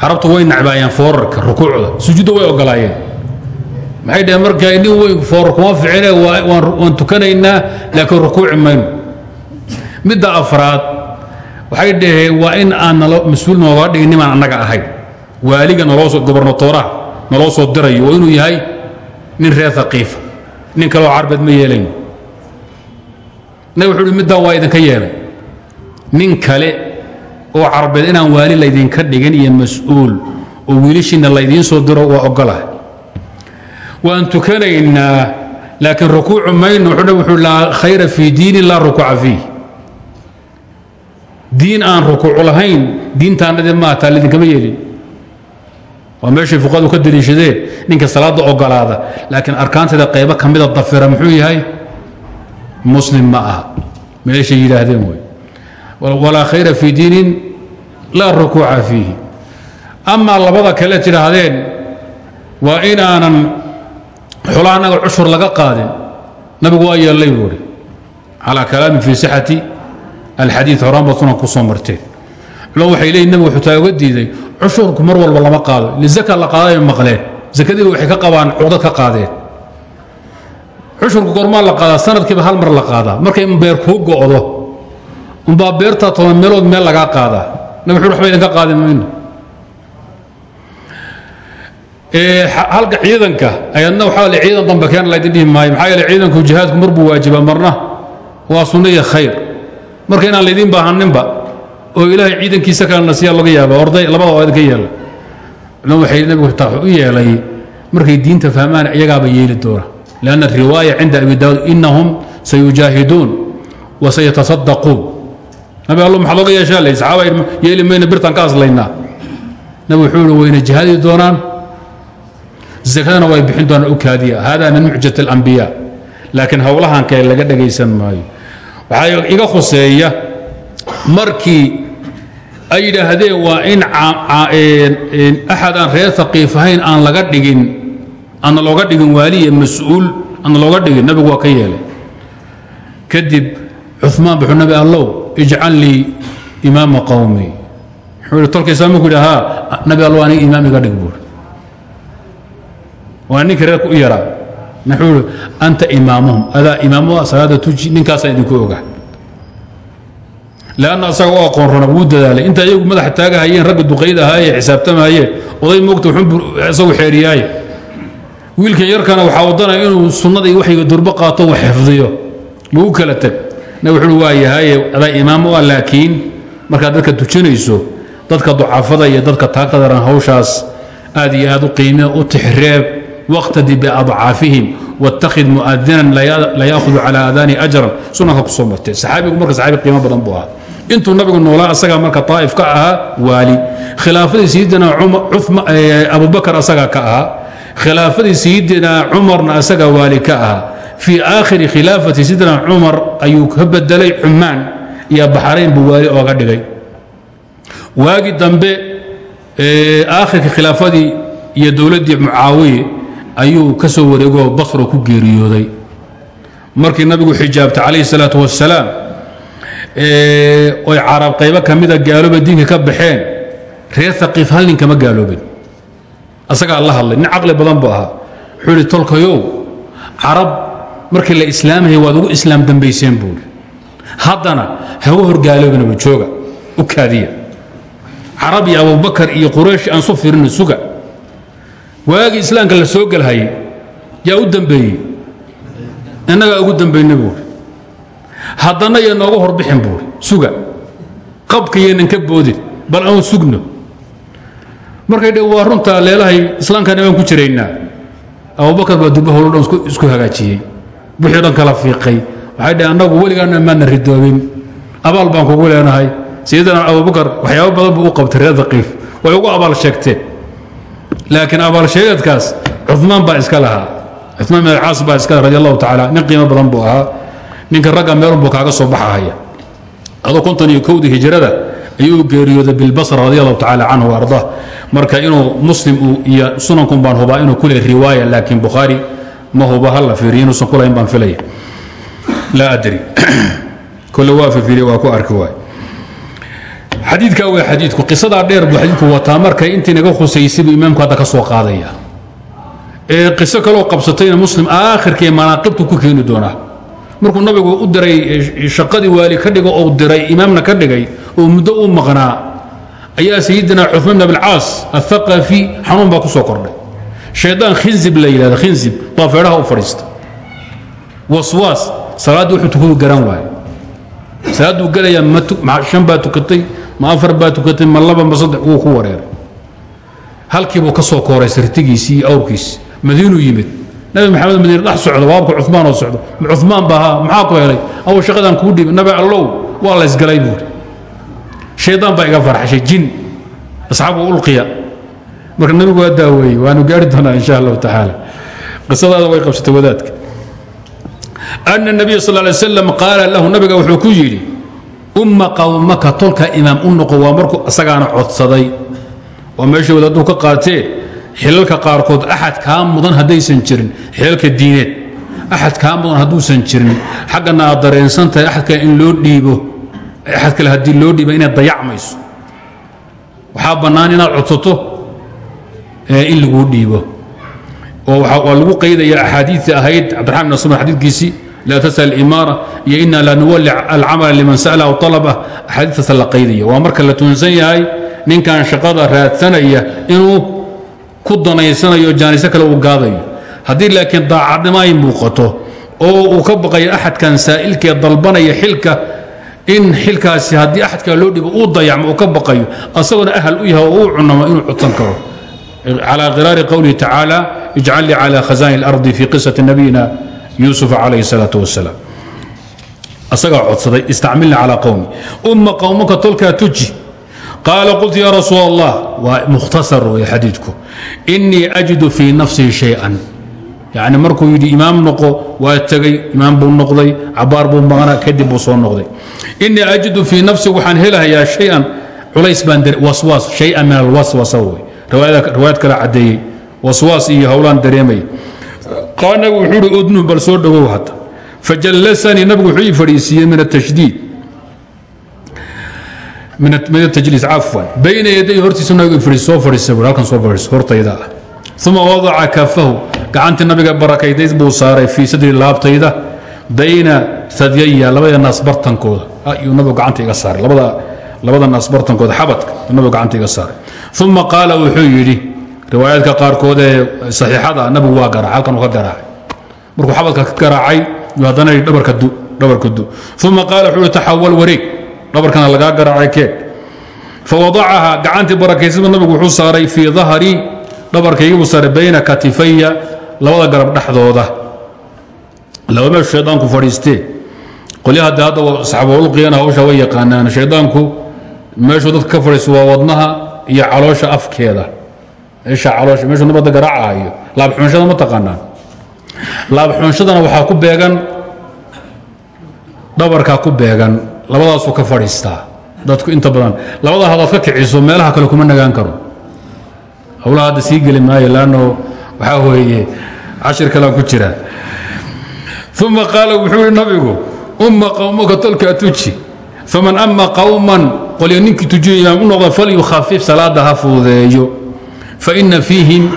carabtu way nacbaayeen foorarka rukuucda. Sujuudda way ogolaayeen. Maxay dhaheen marka nin weyn foorar kuma fiicne waan tukanaynaa laakiin rukuuci mayno. Midda afraad waxay dhaheen waa in aan mas'uul nooga dhigin nimaan annaga ahayn waaliga naloosoo gobernatoraha naloo soo dirayo waa inuu yahay nin reer haqiifa nin kaleoo carbeed ma yeelayn nabig wuxuu uhi middaan waa idinka yeelay. Nin kale oo carbeed inaan waali laydinka dhigin iyo mas'uul oo wiilashiinna laydiin soo diro waa ogolah waan tukanaynaa laakiin rukuucu mayno wuxuu nabig wuxuu laa khayra fii diinin laa rukuuca fiih diin aan rukuucu lahayn diintaannadii maataa laydinkama yeelin waa meeshay fuqadu ka daliishadeen. Ninka salaadda ogolaada laakiin arkaanteeda qaybo ka mida dafira muxuu yahay? Muslim ma aha. Meeshay yidhaahdeen wey walaa khayra fii diinin laa rukuuca fiihi. Amaa labada kale tidhaahdeen waa inaanan xoolaha annaga cushur laga qaadin. Nabigu waa yeellay buuhi calaa kalaamin fii sixati alxadiid horaan baad sunan ku culama waxay leeyihiin nabigu wuxuu taa uga diiday cushurku mar walba lama qaado lizaka la qaadayo maqleen zakadiiba waxay ka qabaan cudad ka qaadeen. Cushurku gormaa la qaadaa sanadkiiba hal mar la qaadaa markay beer kuu go'do umbaa beertaa toban meelood meel lagaa qaadaa nabi wuxuu waxba idinka qaadi mayno halka ciidanka ayadna waxaa le ciidan dambe keena laydin dhihi maayo maxaa yeele ciidanku jihaadku mar buu waajibaa marna waa sunno iyo khayr. Marka inaan laydiin baahaninba oo ilaahay ciidankiisa kale nasiya laga yaaba orday labada oo idinka yeela culama waxay nabigu u yeelay markay diinta fahmaan iyagaaba yeeli doona. Lianna riwaaya cinda abi daawud innahum sayujaahiduun wa sayatasaddaquun. Nabi allo maxaa looga yeeshaa? Lay saxaaba yeeli mayna birtaan ka aslaynaa nabi wuxuu ihi jihaadi doonaan. Zakadana way bixin doonaan u kaadiya. Hada min mucjat alambiyaa laakiin howlahan kale laga dhagaysan maayo. Waxaa iga khuseeya markii ay yidhaahdeen waa in axad reer ahayn aan laga dhigin aana looga dhigin waaliya mas'uul aana looga dhigin nabigu waa ka yeelay. Kadib cumaan buxuu nabi allow ijcal lii imaama qowmi wuxuu yidhi tolkaysaa markuu yidhi haa nabi allow aniga imaam iga dhig buuri waa ninka reerka u yaraa. Wuxuu yidhi anta imaamuhum adaa imaamuha salaada tuji ninkaasaan idinku oga lanna asaga u aqoon rona wuu dadaalay inta iyagu madaxa taagahayeen ragga duqayd ahaaye oday moogta isagu xeeriyaaye wiilkan yarkana waxaa wadanaya inuu sunnada iyo waxyga durbo qaato u xifdiyo lagu kala teg na wuxuui waa yahaye adaa imaam u ah laakiin markaad dadka dujinayso dadka ducafada iyo dadka taagta daran hawshaas aad iyo aad u qiimee u tixreeb waqtadi biadcaafihim wاtakhid muadinan la yaahudu calى aadaanihi ajran sunanka ku soo martay saxaabigu marka saxaabi qiimo badan buu ahaa intuu nabigu noolaa asagaa marka طaa'if ka ahaa waali. Khilaafadii sayidina abubakar asagaa ka ahaa. Khilaafadii sayidina cumarna asagaa waali ka ahaa. Fii aakhiri khilaafati sayidina cumar ayuu ka bedelay cumaan iyo baxrayn buu waali ooga dhigay. Waagi dambe aakhirka khilaafadii iyo dowladdii mucaawiye ayuu ka soo wareegoo basro ku geeriyooday. Markii nabigu xijaabtay calayhi salaatu wasalaam oy carab qaybo ka mida gaalooba diinka ka baxeen reer haqiif hal nin kama gaaloobin. Asagaa la hadlay nin caqli badan buu ahaa. Wuxuu carab markii la islaamaya waad ugu islaam dambayseen buuri haddana hagu horgaaloobinaba jooga u kaadiya. Carab iyo abubakar iyo quraysh aan su firina suga waagii islaamka la soo gelhayay yaa u dambeeyey? Innagaa ugu dambayna buuri haddana iyo nooga horbixin buuri suga. Qabka yaynan ka boodin bal aan sugno. Markay dhe waa runtaa leelahay islaamkana baan ku jiraynaa. Abubakar baa durba howlo dhan isku hagaajiyey. Wixii dhan kala fiiqay. Waxay dheh annagu weligaana maana ridoobin abaal baan kugu leenahay. Sayidina abubakar waxyaabo badan buu u qabtay reer daqiif. Way ugu abaal sheegteen laakiin abaal sheegadkaas cumaan baa iska lahaa. Cumaan bin alcaas baa iska radi allahu tacaala nin qiimo badan buu ahaa ninka ragga meelunbuu kaaga soo baxahaya adoo konton iyo kowdii hijrada ayuu geeriyooday bilbasra radi allahu tacaala canhu wa marka inuu muslim iyo sunankun baan hubaa inuu ku riwaaya laakiin bukhaari ma huba ha fiiriyo inuusan kulahayn baan filaya laa adri. Kole waa fiiriye waa ku arki waay. Xadiidkaa waa xadiidku qisadaa dheer buu xadiidku wataa. Markay intii naga khusaysay buu imaamku hadda ka soo qaadaya. Ee qiso kaloo qabsatayna muslim aakhirkii manaaqibtu ku keeni doonaa markuu nabigu u diray shaqadii waali ka dhigo ou diray imaamna ka dhigay oo muddo u maqnaa ayaa sayidina cumaan bn abilcaas athaqafi xanuun baa ku soo kordhay. Shaydaan khinzib la yidhahda khinzib baa feedhaha u fadhiista waswaas salaaddii wuxuu tukadu garan waaye salaadduu gelayaa ma shan baa tukatay ma afar baa tukatay ma laba ma saddex wuu ku wareeray. Halkiibuu ka soo kooray sartigiisii awrkiisi madiinuu yimid nabi maxamed madiine dhex socdo waabka cumaan oo socdo. Ma cumaan ba ahaa maxaa ku helay? Aw shaqadaan kuu dhiibay. Nabi allow waa la isgalay buuri shaydaan baa iga farxashay jin. Asxaabu ulqiya marka nabigu waa daaweeyey waanu gaari doonaa insha allahu tacaala. Qisadaada way qabsatay wadaadka. Ana nabiya sal lay slam qaala lahu nabiga wuxuu ku yidhi umma qawmaka tolka imaam u noqo waa markuu isagaana codsaday. Oo meesha wadaaduu ka qaateen xilalka qaarkood axad kaa mudan haddaysan jirin xilalka diineed axad kaa mudan hadduusan jirin. Xaggana dareensan tahay axad in loo dhiibo axad kale haddii loo dhiiba inaad dayacmayso. Waxaa bannaan inaad codsato in laguu dhiibo. Oo waa lagu qaydaya axaadiii ahayd cabdiraxman bin sumar xadiidkiisii laa tasal imaara iyo ina la nuwali alcamala liman sa'la aw alabah axaadiistaasa la qaydaya. Waa marka la tuunsan yahay ninkan shaqada raadsanaya inuu ku danaysanayo jaaniso kale uu gaadayo haddii laakiin daacadnimo ay muuqato oo uu ka baqayo axadkan saa'ilkee dalbanaya xilka in xilkaasi haddii axadkaa loo dhibo uu dayacmo uu ka baqayo asagoona ahal u yahay oo uu cunamo inuu codsan karo calى qiraari qowlihi tacaala ijcal lii calى khazani اlardi fi qisati nabiyina yuusuf calayh الsalaaة wasalaam asagaa codsaday istacmilna calى qowmi uma qowmaka tolkaa tuji qaala qultu ya rasuul allah waa mukhtasar wey xadiidku inii ajidu fii nafsii shay-an. Yani markuu yidhi imaam noqo waa tegey imaam buu noqday cabaar buu maqnaa kadib buu soo noqday. Inii ajidu fii nafsi waxaan helahayaa shay-an culays baan waswaas shay-an min alwaswasa wey. Riwaayad kale caddeeyey. Waswaas iyo howlaan dareemay. Qaal nabigu wuxuu uhi udnu bal soo dhowow hadda fajallasanii nabigu wuxuu ii fadhiisiiyey min atashdiid min atajliis cafwan. Bayna yaday hortiisa nabigu soo fadhiisay bui halkan soo fadhiiso hortayda. Ah uma wadaca kafahu gacantii nabiga barakaydayd buu saaray fii sadri laabtayda bayna sadyaya labada naas bartankooda. Ayuu nabigu gacanta iga saaray labada naas bartankooda xabadka nabigu gacanta iga saaray. Uma qaala wuxuu yidhi riwaayaadka qaarkood ee saxiixada nabigu waa garaac halkan uu ka garaacay. Markuu xabadka ka garaacay haddana dhabarka du uma qaala wuxuu taxawal wareeg dhabarkana lagaa garaacay keeg. Fawadacaha gacantii barakaysaba nabigu wuxuu saaray fii dahri dhabarkaygibu sare bayna katifaya labada garab dhexdooda. Laba meeshu shaydaanku fadhiistee. Qolyaha de hadda saxaabulqiyana hawsha way yaqaanaan shaydaanku meeshuu dadka ka fadhiisto waa wadnaha iyo caloosha afkeeda. Meesha caloosha meeshuu nabadda garaacahayo laabxuunshada ma taqaanaan. Laabxuunshadana waxaa ku beegan dhabarkaa ku beegan labadaasuu ka fadhiistaa dadku inta badan labada hadaad ka kiciso meelaha kale kuma nagaan karo. Howlaha hadda sii geli maayo lanno waxaa weeye cashir kalean ku jira. Uma qaala wuxuu yihi nabigu umma qowmaka tolkaa tuji. Faman ama qowman qolyo ninkii tujiyo imaam u noqda falyukhafif salaada ha fuudeeyo faina fiihim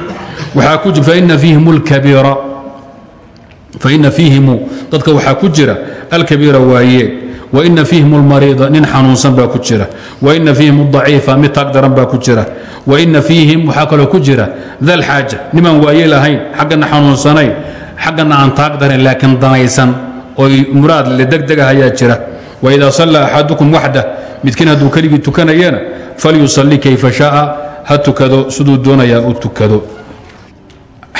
waxaa ku faina fiihim اlkabiira faina fiihimu dadka waxaa ku jira alkabiira waayeen waina fiihim اlmariida nin xanuunsan baa ku jira. Waina fiihim اdaciifa mid taag daran baa ku jira. Waina fiihim waxaa kaloo ku jira dalxaaja nimaan waaye lahayn xaggana xanuunsanayn xaggana aan taag daran laakiin danaysan. Oy muraad le degdegah ayaa jira. Waidaa sallaa axadukum waxdah midkiin hadduu keligii tukanayana falyusalli kayfa shaaa. Ha tukado siduu doonayaa u tukado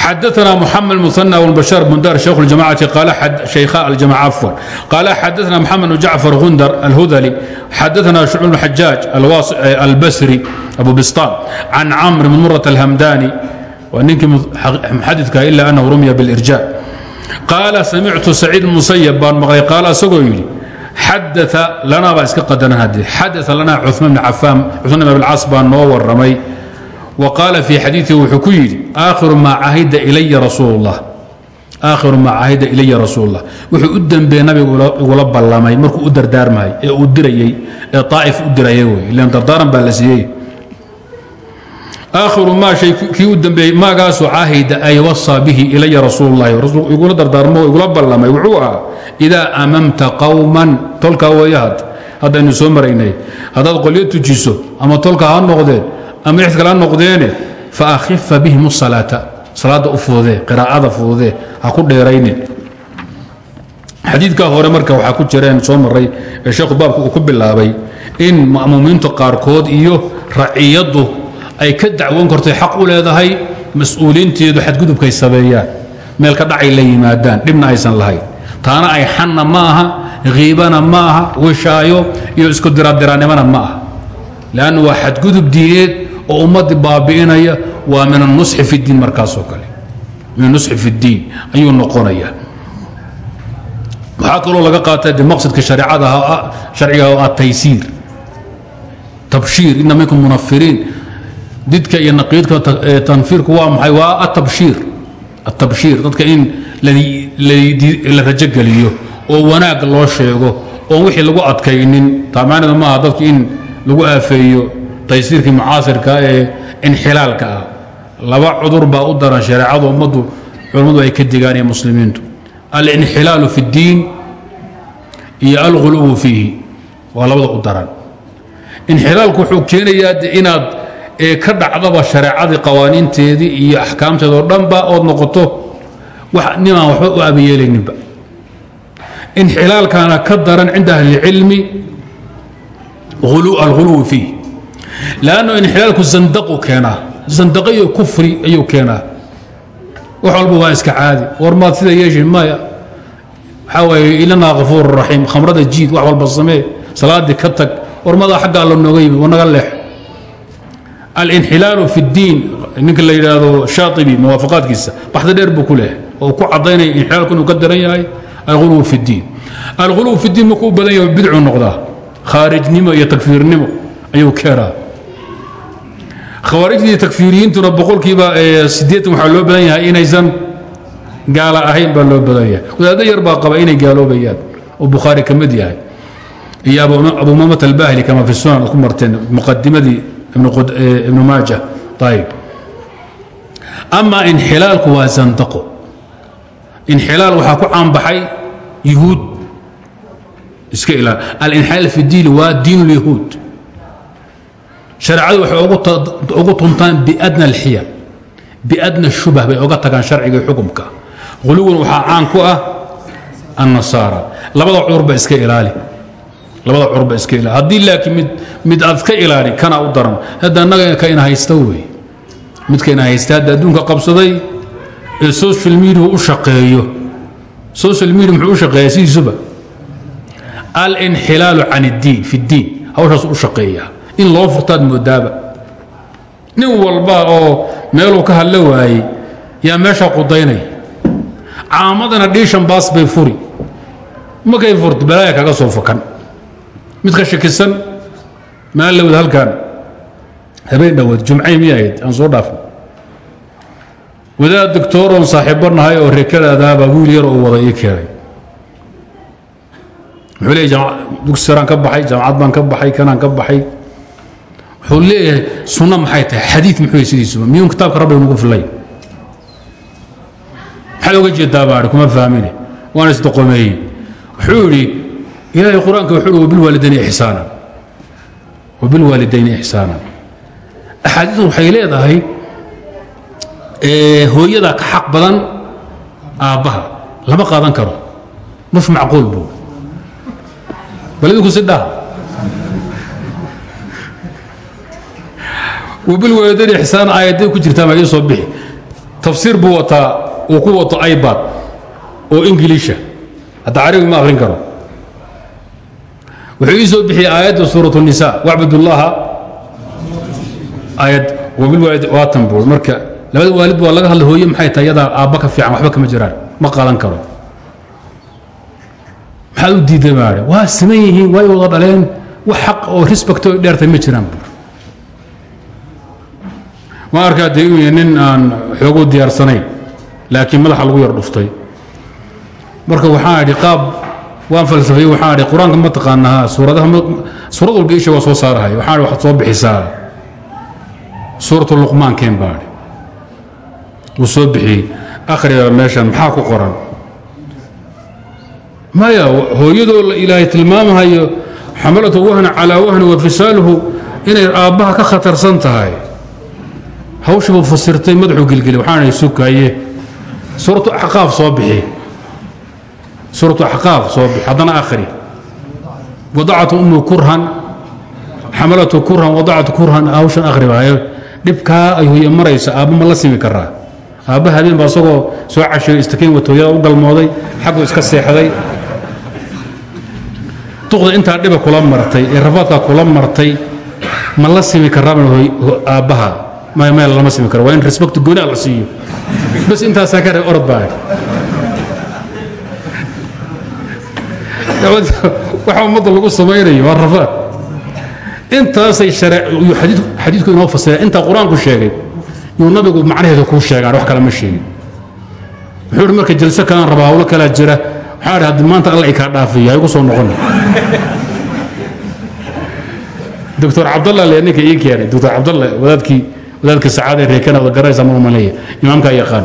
xadaثna mحamed مثنى والبشار بندار شيخ الجماعة قال شيخاء الجماعة عفوا قال حدثنا محمد بن جعفر غندر الهذلي حدثنا شعب بن الحجاج البسري أبو بسطام عن عمرو بن مرة الهمداني ونك محدثك إلا أنه رمي بالإرجاء قال سمعت سعيد المسيب بن مغري قال أسقو يلي حدث لنا بس قدنا هذه حدث لنا عثمان بن عفان عثمان بن العاص بن نور رمي وقال في حديثه وحكيري آخر ما عهد إلي رسول الله آخر ما عهد إلي رسول الله وحو أدن بنبي ولا بلامي مركو أدر دار ماي أدريي طائف أدريي لأن دردارا بالسيي آخر ما شيء كي أدن بي ما قاسو عهد أي وصى به إلي رسول الله رسول يقول دردار مو يقول بلامي وحوها إذا أممت قوما تلك ويهد هذا نسومريني هذا قليت تجيسو أما تلك هالنقدين ama ix kala noqdeene faakhifa bihim salaata salaada u fududee qiraa'ada fududee ha ku dheeraynin. Xadiidkaa hore marka waxaa ku jireen soo maray ee baabku ku bilaabay in ma'muumiinta qaarkood iyo raciyaddu ay ka dacwoon kartay xaq u leedahay mas'uuliinteedu xadgudubkay sameeyaan. Meel ka dhacay la yimaadaan dhibna aysan lahayn. Taana ay xanna ma aha khiibana ma aha wishaayo iyo isku diradiraannimana ma aha. Lannu waa xadgudub diineed oo ummadii baabi'inaya waa min anusxi fi diin markaasoo kale. Min nusxi fi diin ayuu noqonaya waxaa kaloo laga qaata de maqsadka hareecada sharciga oo ah taysiir tabshiir. Ina minkum munafiriin. Didka iyo naqiidka tanfiirku waa maxay? Waa atabshiir atabshiir dadka in la rajogeliyo oo wanaag loo sheego oon wixii lagu adkaynin. Taamaanida maaha dadka in lagu aafeeyo taysiirkii mucaasirka ee inxilaalka ah. Laba cudur baa u daran shareecadu ummaddu culammadu ay ka digaan iyo muslimiintu. Alinxilaalu fi اddiin iyo alghuluwu fiihi waa labada u daran. Inxilaalku wuxuu keenayaa de inaad ka dhacdaba shareecadii qawaaniinteedii iyo axkaamteeda oo dhanba ood noqoto ninaan waxba u abayeelayninba inxilaalkaana ka daran cinda ahlicilmi alghuluw fiih lannu inxilaalku zandaqu keenaa zandaqo iyo kufri ayuu keenaa wax walba waa iska caadi war maad sida yeeshin maya waxaa waaye ilanaa kafuur raxiim khamrada jiid wax walba samee salaadii ka tag war madaa xagga alla nooga yimid war naga leex alinxilaalu fi اddiin ninka la yidhaahdo shaaibi muwaafaqaadkiisa baxda dheer buu ku leehay oo ku cadaynaya inxilaalku inuu ka daran yahay alghuluw fi اddiin alghuluw fi اddiin markuu u badan yahay bidcu noqdaa khaarijnimo iyo takfiirnimo ayuu keenaa khawaarijtii takfiiriyiintuna boqolkiiba sideetan waxaa loo badan yahay inaysan gaala ahayn baa loo badan yahay. Wadaaddo yar baa qaba inay gaaloobayaan oo bukhaari ka mid yahay. Iyo abu mamat albahli kama fi sunan ku marteen muqadimadii ibnu maaja. Ayib ama inxilaalku waa zandaqo inxilaal waxaa ku caanbaxay yuhuud. Iska ilaal alinxaal fi diin waa diin اlyahuud shareecadu waxay ugu tuntaan biadna alxiyal biadna shubah bay oga tagaan sharciga xukumka. Huluwan waxaa caan ku ah annasaara. Labada cudurba iska ilaali. Labada cudurba iska ilaali. Haddii laakiin mid mid aad ka ilaali kana u daran. Hadda annaga ka ina haysta wey. Midkayna haysta adduunka qabsaday social media u shaqeeyo. Social media muxuu u shaqeeyaa sidiisuba. Alinxilaalu can اddiin fi اddiin hawshaas u shaqeeyaa in loo furtaad moodaaba. Nin walba oo meeluu ka hadlo waayey yaa meeshaa qudaynaya caamadana dhiishan baas bay furi. Markay furto balaaya kaga soo fakan midka shakisan maalowd halkan habeen dhowaad jumcay miy ahayd aan soo dhaafin wadaad doctoroon saaxiibbo nahay oo reekadaadaabaa wiil yar oo wada keenay wuxuu leeyahy dugsiraan ka baxay jaamacad baan ka baxay kanaan ka baxay wuxuu leeyahay sunno maxay tahay? Xadiid muxuu sidiisuba miyuun kitaabka rabbiga nagu filay maxaad oga jeedaa baari kuma fahmine? Waan isdoqomeeyey wuxuu yidhi ilaahay qur'aanka wuxuu hi wabilwaalidayni ixsaana wabilwaalidayni ixsaana axaadiidu waxay leedahay hooyadaa ka xaq badan aabbaha. Lama qaadan karo. Muf macquul bu bal idinku si dhaha wabilwaalidayni ixsaan aayadday ku jirtaan baa ii soo bixi. Tafsiir buu wataa uu ku wato ibad oo ingiliisha. Hadda carabi ma akhrin karo. Wuxuu ii soo bixiyey aayadda suurat الnisa wacbudullaha aayad wabilwaalid waatan buu marka labada waalid waa laga hadla hooye maxay tahay? Yadaa aabba ka fiican waxba kama jiraan. Ma qadan karo. Maxaad u diiday baa waa siman yihiin way wada dhaleen. Wax xaq oo respecto dheertay ma jiraan. buu ma arkaa dee uu nin aan xoogu diyaarsanayn laakiin madaxa lagu yar dhuftay. Marka waxaan idhi qaab waan falsafayey waxaan idhi qur'aanka ma taqaanaha suuradaha suurad walba waa soo saarahay. Waxaan idhi soo bixisaa. Suuratu luqmaankeen baa idhi. Wuu soo bixiyey. Akhriga meeshan maxaa ku qoran? Maya hooyadoo la ilaahay tilmaamahayo xamalatu wahna calaa wahni wa fisaaluhu inay aabbaha ka khatarsan tahay hawshiibuu fasirtay madaxuu gelgeli waxaan idhi sukaye suuratu axqaaf soo bixi suuratu axqaaf soo bixi haddana akhri wadacatu ummu kurhan xamalatu kurhan wadacatu kurhan hawshan akhri waayo dhibkaa ay hooye maraysa aabba ma la simi karaa aabba habeen baa isagoo soo casheeyo istakiin watooyada u galmooday xaggu iska seexday duqda intaa dhiba kula martay ee rafaadkaa kula martay ma la simi karaaba aabbaha meel lama simi karo. Waa in respect goonaa la siiyo. Bas intaasaa ka orod baa waxa ummadda lagu samaynayo waa rafaad intaasay xadiidku inoo fasireen intaa qur'aanku sheegay yuu nabigu macnaheeda kuu sheegaan wax kale ma sheegin. Wuxuu ihi marka jalse kalaan rabaa hawlo kalaa jira. Waxaa idhi haddi maanta alla i kaa dhaafiya igu soo noqon. Doctor cabdalla le ninka ii keenay doctor cabdalla wadaadkii wadaadka sacaada ee reekana wada garaysa ma umaleeya imaamkaa yaqaan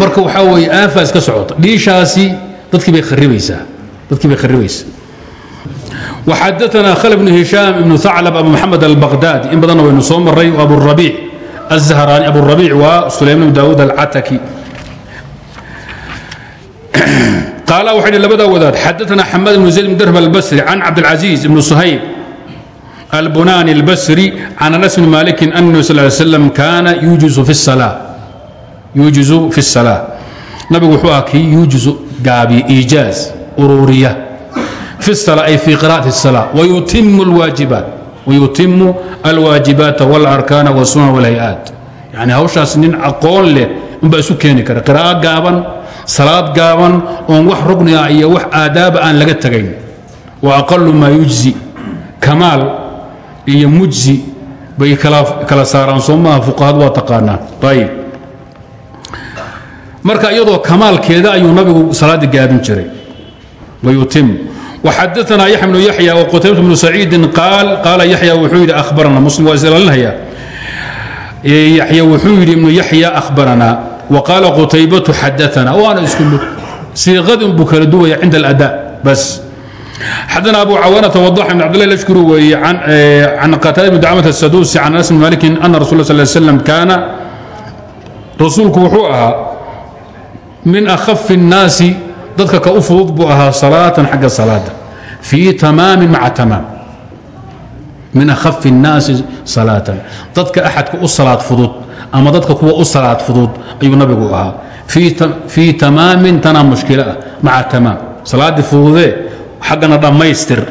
marka waxaa weeye aafa iska socota dhiishaasi dadkii bay kharibaysaa dadkii bay kharibaysaa وxadثna khل بن هiشhام بن ثacلب أbu محamed البغداdي in badanna waynu soo maray abuالربيع الزهراني abuالربيع waa سulayman بن dاود الcatكي قال wxa hi labada wadaad xadثna xماد بن زيد بن درب البصري عن cabدالعزيز بن صhayب البناني البصري عن أنس بن مالك أن النبي صلى اه عليه وسلم كان يujiز في الصلاة يujiز في الصلاة nabigu wuxuu aha kii yuujizu gaabiya iijaaz ururiya في الصلاة أي في قراءة الصلاة ويتم الواجبات ويتم الواجبات والأركان والسنن والهيئات يعني هوشاس نين أقول له إن بأسو كيني كرا قراءة قابا صلاة قابا وان وح ركن أي وح آداب أن لقد تغين وأقل ما يجزي كمال هي مجزي بي كلا كلا ساران صوما فقهاء وتقانا طيب marka iyadoo kamaalkeeda ayuu nabigu salaada gaabin jiray wayutim وxadثna يحيى بن يحيى وqتيبة بن سعيid قاal قاala يحيى wuxuu yidhi أخbarana msلم waa islaalinaya يحيى wuxuu yidhi iبن يحيى أخbarana وqاala qتayبة xadثna waana isku mid siiqadin buu kala duwaya cinda الأdاء bas xadثna أبو cawانة وضح بن عبد الله الأشكري weeye عن qتاadة بن دعمة السدوسي عن أنس بن مالك أن رsuل صلى اه عليه وسلم كاana rasuulku wuxuu ahaa min أخف الناasi dadka ka u fudud buu ahaa salaatan xagga salaada fii tamaamin maca tamaam min akhafi الnaasi salaatan dadka axadka u salaad fudud ama dadka kuwa u salaad fudud ayuu nabigu ahaa fii tamaamin tanaa mushkilo ah maca tamaam salaaddii fududee xaggana dhammaystir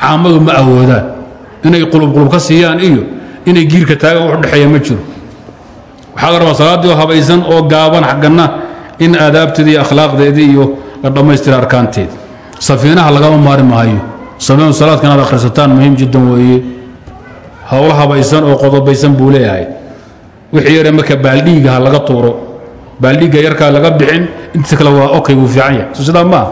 caamadu ma awoodaan inay qulubqulub ka siiyaan iyo inay giirka taagan wax udhexeeya ma jiro. Waxaa la rabaa salaaddii oo habaysan oo gaaban xagganna in aadaabteedii iyo akhlaaqdeedii iyo la dhammaystira arkaanteedi safiinaha lagama maari maayo. Safiinu salaadka inaad akhrisataan muhiim jiddan weeye. Howlo habaysan oo qodobaysan buu leeyahay. Wixii yare marka baaldhiiga ha laga tuuro baaldhiigga yarkaa laga bixin intiisa kale waa okay wuu fiican yahay. Sidaa maaha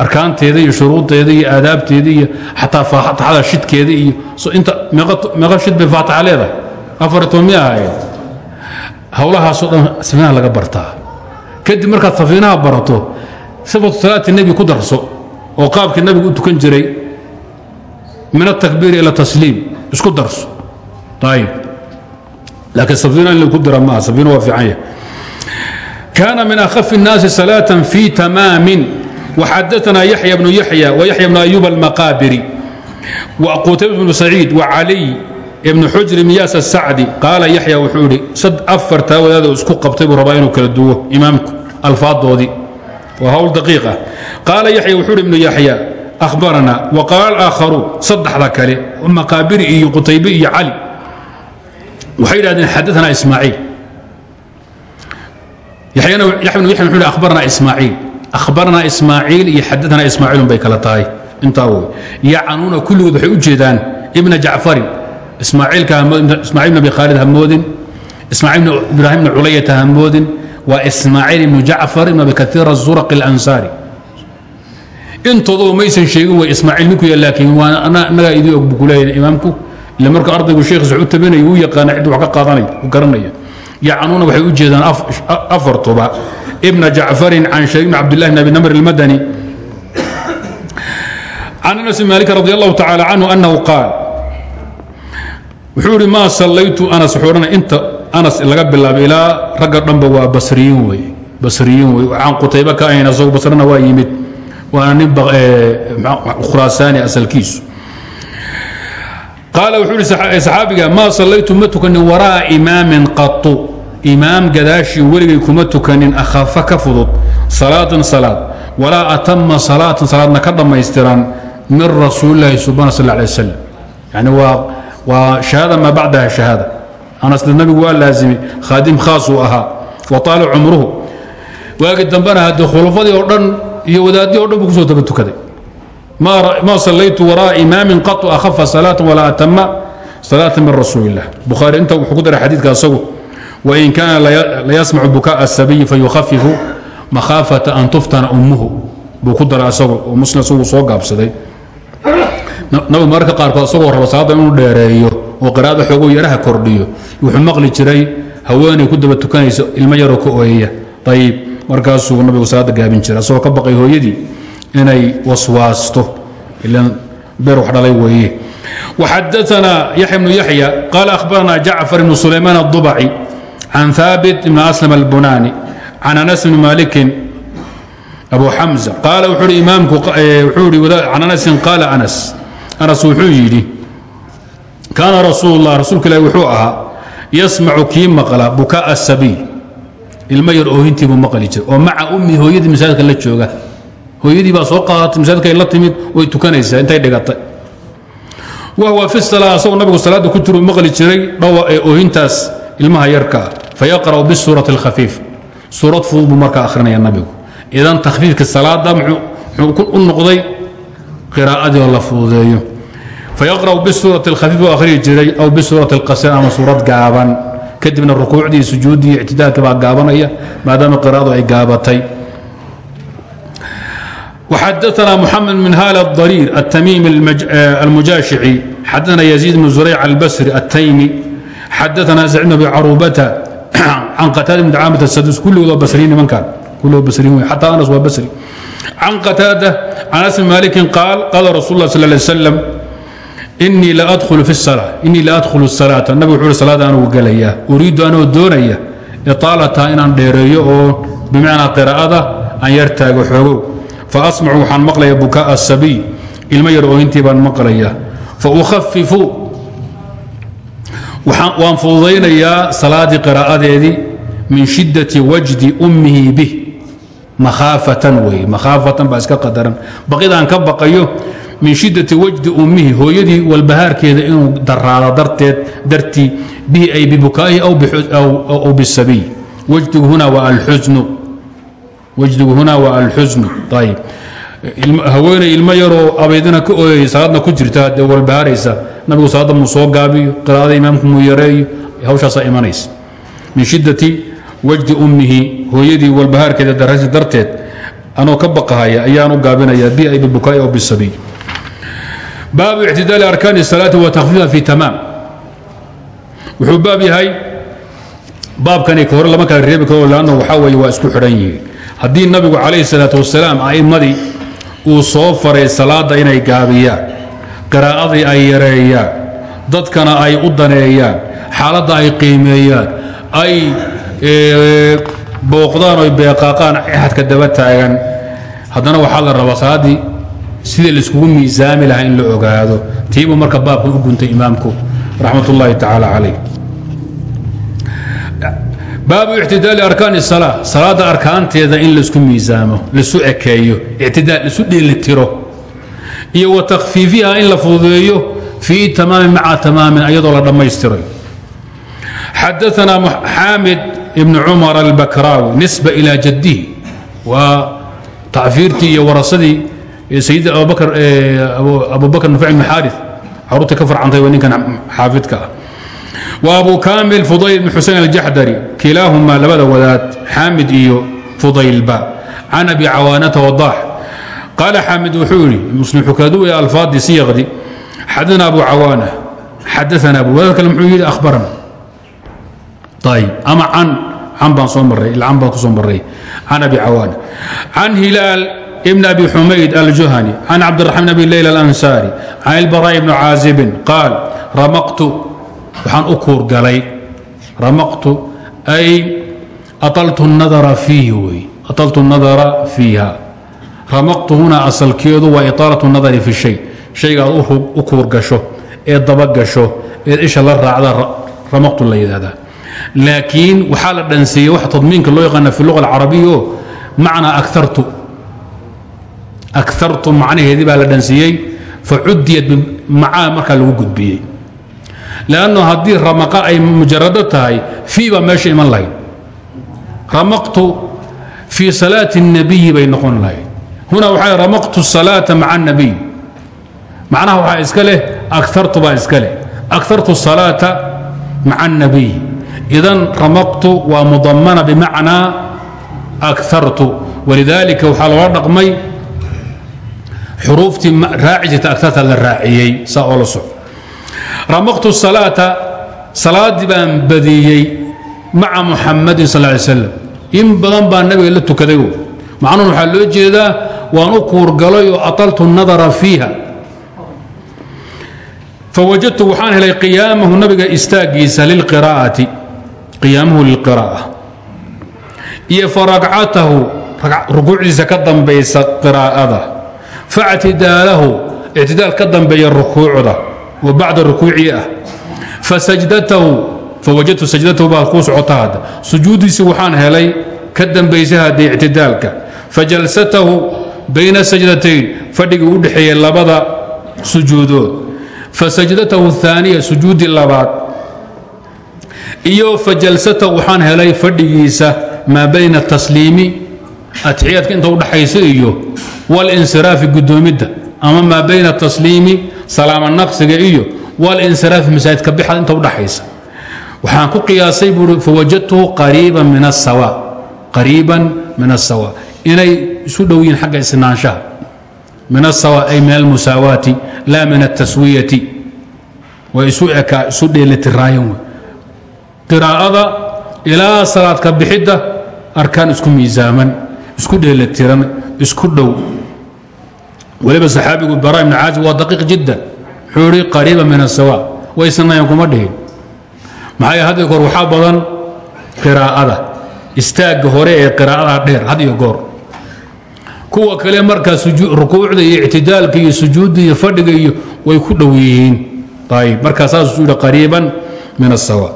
arkaanteeda iyo shuruuddeeda iyo aadaabteeda iyo xataa faataxada shidkeeda iyo inta meeqa shid bay faataxa leedahay afar toban mi ahaayeen howlahaasoo dhan safiinaha laga bartaa kadib markaad safiinaha barato sifatu salaati nebi ku darso oo qaabkii nabigu u tukan jiray min atakbiir ila tasliim isku darso ayib laakiin safiina in lagu dira maaha safiina waa fiican yahay kaana min akhafi الnaasi salaaة fi tamaamin وxadaثna yaحya bnu yaحya وyaحya bnu أyuب الmaqاabiri وqutayb bnu saciid وcaliي ibnu xujri miyaas الsacdi qaala yaxya wuxuu idhi afartaa wadaadoo isku qabtay buu rabaa inuu kala duwo imaamku alfaadoodii waa hawl daqiiqa qaala yaxya wuxuu idhi ibnu yaxya akhbarana waqaala aakharuun saddexda kale maqaabiri iyo qutaybe iyo cali waxay yidhahdeen xadaana ismaaciil yaxyana yaxya bnu yaxya wuxuu yidhi akhbarana ismaaciil akhbarana ismaaciil iyo xadaana ismaaciilun bay kala tahay intaa wey yacanuuna kulligood waxay u jeedaan ibna jacfarin ismaaciil bn abi khaalid hamoodin ismaaciil ibraahim bn culayata hamoodin waa ismaaciil ibnu jacfar ibn abi kaiir azuraqi اlansaari intooduba maysan sheegin way ismaaciil ninku ya laakiin waa annagaa idii og buu ku leeyahay imaamku ila marka ardaygu sheekhiisa u tabinaya uu yaqaana ciddu wax ka qaadanay u garanaya yacanuuna waxay u jeedaan afartuba can shaykh bn cabdillahi bn abi namr almadani. Can anas bn maalik radi allahu tacaala canhu annahu qaal. Wuxuu idhi maa sallaytu anas wuxuu inta anas laga bilaabo ilaa ragga dhanba waa basriyiin wey basriyiin wey can qutayba ka ahayn asagu basrana waa yimid. Waana nin khuraasaani asalkiisu. Qaala wuxuu ihi saxaabiga sallaytu ma tukanin waraa imaamin imaam gadaashii weligay kuma tukanin akhafa ka fudud salaatan salaad. Walaa atama salaatan salaadna ka dhammaystiran min rasuulilaahi subana sal alay wasalam yani waa shahaada maa bacdaha shahaada. Anasna nabigu waa laazimay khaadim khaasuu ahaa wa taala cumruhu. Waagi dambena haddii khulafadii oo dhan iyo wadaaddii o dhan buu ku soo daba tukaday. Ma sallaytu waraa imaamin qatu akhafa salaatan walaa atama salaata min rasuuli bukhaari inta wuxuu ku daray xadiidka asagu win kaana layasmacu bukaa sabiyi fayuhafifu mahaafaةa an tuftana ummuhu. Buu ku dara isagu oo muslim isagu soo gaabsaday. Nabigu mararka qaarkood isagoo raba salaadda inuu dheereeyo oo qiraa'ada xoogu yaraha kordhiyo. Wuxuu maqli jiray haweenay ku daba tukanayso ilmo yaroo ka ooyaya ayib markaasuu nabigu salaadda gaabin jiray. Isagoo ka baqay hooyadii inay waswaasto. Ilan beer wax dhalay weeye. Waxadaanaa yaxya bnu yaxya qaala akhbaranaa jacfar ibnu sulaymaan adubaci عan ثاbت بن أسلم البناني عan أنس بن مالك أبو حمزة قال wuxuu hi imaamku wuxuu hi can أنسin qaala أنس أنس wuxuu yidhi kaana rasuul الlah rasuulka ilahi wuxuu ahaa yasmacu kii maqla bukaaء الsabiy ilmo yar oohintiibuu maqli jira oo maca ummi hooyadii masaajidka la jooga hooyadii baa soo qaadatay masaajidkay la timid way tukanaysaa intay dhigatay wahwa fi salaa asagoo nabigu salaadda ku jiru maqli jiray dhawa ee oohintaas ilmaha yarka ah fayaqra'u bisuurati اlkhafiif suurad fudud buu markaa akhrinaya nabigu idan takhfiifka salaada muxuu u noqday qiraa'adii oo la fududeeyo fayaqra'u bisuurati اlkhafiif buu akhriyi jiray aw bisuurati اlqasir ama suurad gaaban kadibna rukuucdii sujuuddii ictidaalka baa gaabanaya maadaama qiraa'adu ay gaabatay وxadثna محمد بن hال الضرير التميمي المجاشعي xadثna يزيد بن زريع البصري التيمي xadثna سعيد بن عروبة an qataada bn caamid asadus kulligood waa basriyin nimankan kulligood basriyin wey xataa anas waa basri can qataada can anas bn malikin qaal qaala rasul ullah sal lay slam inii la adhulu fi sala inii la adkhulu salaata nabigu wuxu uhi salaada anugu gelayaa uriiddu anoo doonaya iطaalata inaan dheereeyo oo bimacnaa qiraa'ada aan yar taago xoogow fa asmacu waxaan maqlaya bukaa asabiy ilmo yar ooyintii baan maqlayaa fa uhafifu waan fududaynayaa salaaddii qiraa'adeedii min shiddati wajdi ummihi bih. Makhaafatan wey. Makhaafatan baa iska qadaran. Baqidaan ka baqayo min shiddati wajdi ummihi hooyadii walbahaarkeeda inuu daraado darteed dartii bihi ay bibukaa'ihi aw bisabiy wajdigu huna waa alxusnu. Ayib haweeney ilmo yaroo abaydina ka ooyay salaadna ku jirta dee walbahaaraysa nabigu salaada mu soo gaabiyo qiraa'ada imaamku mu yareeyo hawshaasaa imanaysa. Min shiddati wajdi ummihi hooyadii walbahaarkeeda darasi darteed anoo ka baqahaya ayaan u gaabinayaa bi ay bibukaai aw bisabiy baabu ictidaali arkaani salaati wa takhfiifiha fi tamaam. Wuxuu baab yahay baabkani hore lama kala reebi karo laanna waxaa weeye waa isku xidhan yihiin. Haddii nabigu calayhi salaatu wasalaam a'immadii uu soo faray salaadda inay gaabiyaan qiraa'adii ay yareeyaan dadkana ay u daneeyaan xaaladda ay qiimeeyaan ay booqdaan oy beeqaaqaan axadka daba taagan. Haddana waxaa la rabaa salaaddii sidii laiskugu miisaami lahaa in la ogaado. Tiibuu marka baabkan u guntay imaamku raxmat ullaahi tacaala calayh. Baabu ictidaali arkaan الsalaa salaadda arkaanteeda in la isku miisaamo laisu ekeeyo ictidaal isu dheelitiro iyo wa takhfiifiha in la fududeeyo fii tamaamin maca tamaamin ayadoo la dhammaystiray. Xadaثna xaamid ibn cumar albakraawi nisba ilى jadihi waa tacfiirtii iyo warasadii sayid abubakr nufc ibn xaari carruurta ka farcantay ninkan xaafidka ah. Wa abu kamil fudayl bn xusein aljaxdari kilaahumaa labada wadaad xaamid iyo fudaylba can abi cawaanata wadax qaala xaamid wuxuu yidhi muslim xukaduwaya alfaadii siyaqdi xadana abu cawaana xadaana abu wadaad kale muxuu yidhi ahbarana ayb ama can can baan soo maray can baan ku soo maray can abi cawaana can hilaal ibn abi xumayd aljuhani can cabdiraxmaan abi leyla alansaari can ilbaraa ibni caazibin qaal ramaqtu waxaan u kuurgalay ramaqtu ay aطaltu nadara fiihi wey aطaltu nadara fiiha ramaqtu huna asalkeedu waa iطaalatu nadari fi shay shayga aad u kuurgasho ee dabagasho eed isha la raacda ramaqtu la yidhahdaa laakiin waxaa la dhanseeyey wax tadmiinka loo yaqaana fi luga alcarabiya oo macnaa akartu akartu macnaheedii baa la dhansiiyey facudiyat macaa markaa lagu gudbiyey lanno haddii ramaqa ay mujarado tahay fii baa meesha iman lahayd ramaqtu fii salaati الnabiyi bay noqon lahayd huna waxaa ramaqtu الsalaata maca الnabiy macnaha waxaa iska leh akartu baa iska leh akartu الsalaata maca الnabiy idan ramaqtu waa mudamana bimacnaa akartu walidaalika waxaa loola dhaqmay xuruuftii raaci jirta akarta la raaciyey saa oo la soco ramaqtu salaata salaaddii baan badiyey maca muxamadin sal ly slam in badan baa nabiga la tukaday macnuhun waxaa loo jeedaa waan u kuurgalay oo aطaltu nadara fiiha. Fawajadtu waxaan helay qiyaamahu nabiga istaagiisa lilqiraa'ati qiyaamahu lilqiraa'a iyo faragcatahu rukuucdiisa ka dambaysa qiraa'ada. Factidaalahu ictidaal ka dambeeya rukuucda oo bacda rukuucii ah. Fasajdatahu fawajadtu sajdatahu baa kuu socota hadda sujuuddiisii waxaan helay ka dambaysay haddee ictidaalka. Fajalsatahu bayna sajdatayn fadhigii u dhexeeyey labada sujuudood. Fasajdatahu aaniya sujuuddii labaad. Iyo fajalsatahu waxaan helay fadhigiisa maa bayna tasliimi atxiyaadka inta udhaxaysa iyo walinsiraafi guddoomidda ama maa bayna tasliimi salaama naqsiga iyo walinsiraafi masaajidka bixad inta udhaxaysa waxaan ku qiyaasay buui fawajadtuhu qariiban min asawa inay isu dhow yihiin xagga isnaanshaha min asawa ay min almusaawaati laa min altaswiyati way isu ekaa isu dheelitiraayan wey qiraa'ada ilaa salaadka bixidda arkaan isku miisaaman isku dheelitiran isku dhow. Waliba saxaabigu bara ibn caazib waa daqiiq jiddan wuxuu ihi qariiba min asawa waysanayan kuma dhihin. Maxaa had iyo goor? Waxaa badan qiraa'ada. Istaagga hore ee qiraa'ada dheer had iyo goor kuwa kale markaa rukuucda iyo ictidaalka iyo sujuudda iyo fadhiga iyo way ku dhow yihiin. Ayb markaa saasuu yidhi qariiban min asawa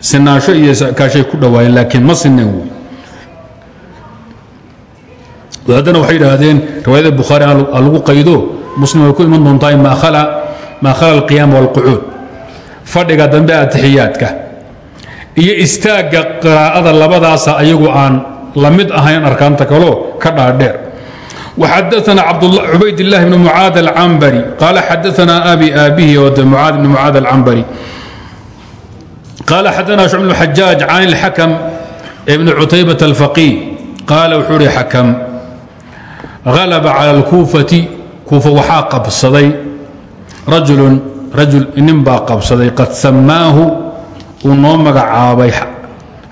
sinaansho iyo kaashay ku dhowaayeen laakiin ma sineen wey. Haddana waxay yidhaahdeen riwaayada bukhaari ha lagu qaydo muslim ku iman doontaa maa khala alqiyaama walqucuud fadhiga dambe atixiyaadka iyo istaagga qiraa'ada labadaasa ayagu aan la mid ahayn arkaanta kaloo ka dhaadheer وxadثna cubayd الlah بن mعاad الcambri qال xadثna abi aabihi od mعاad بن mعاad الcambri qال xadثna شعب بن xajاaج can الxakم بn cutaybaة الفقيه qaal wuxuu hi xakم غalba calى الكuufaةi kuufa waxaa qabsaday rajul rajul nin baa qabsaday qad samaahu uu noo magacaabay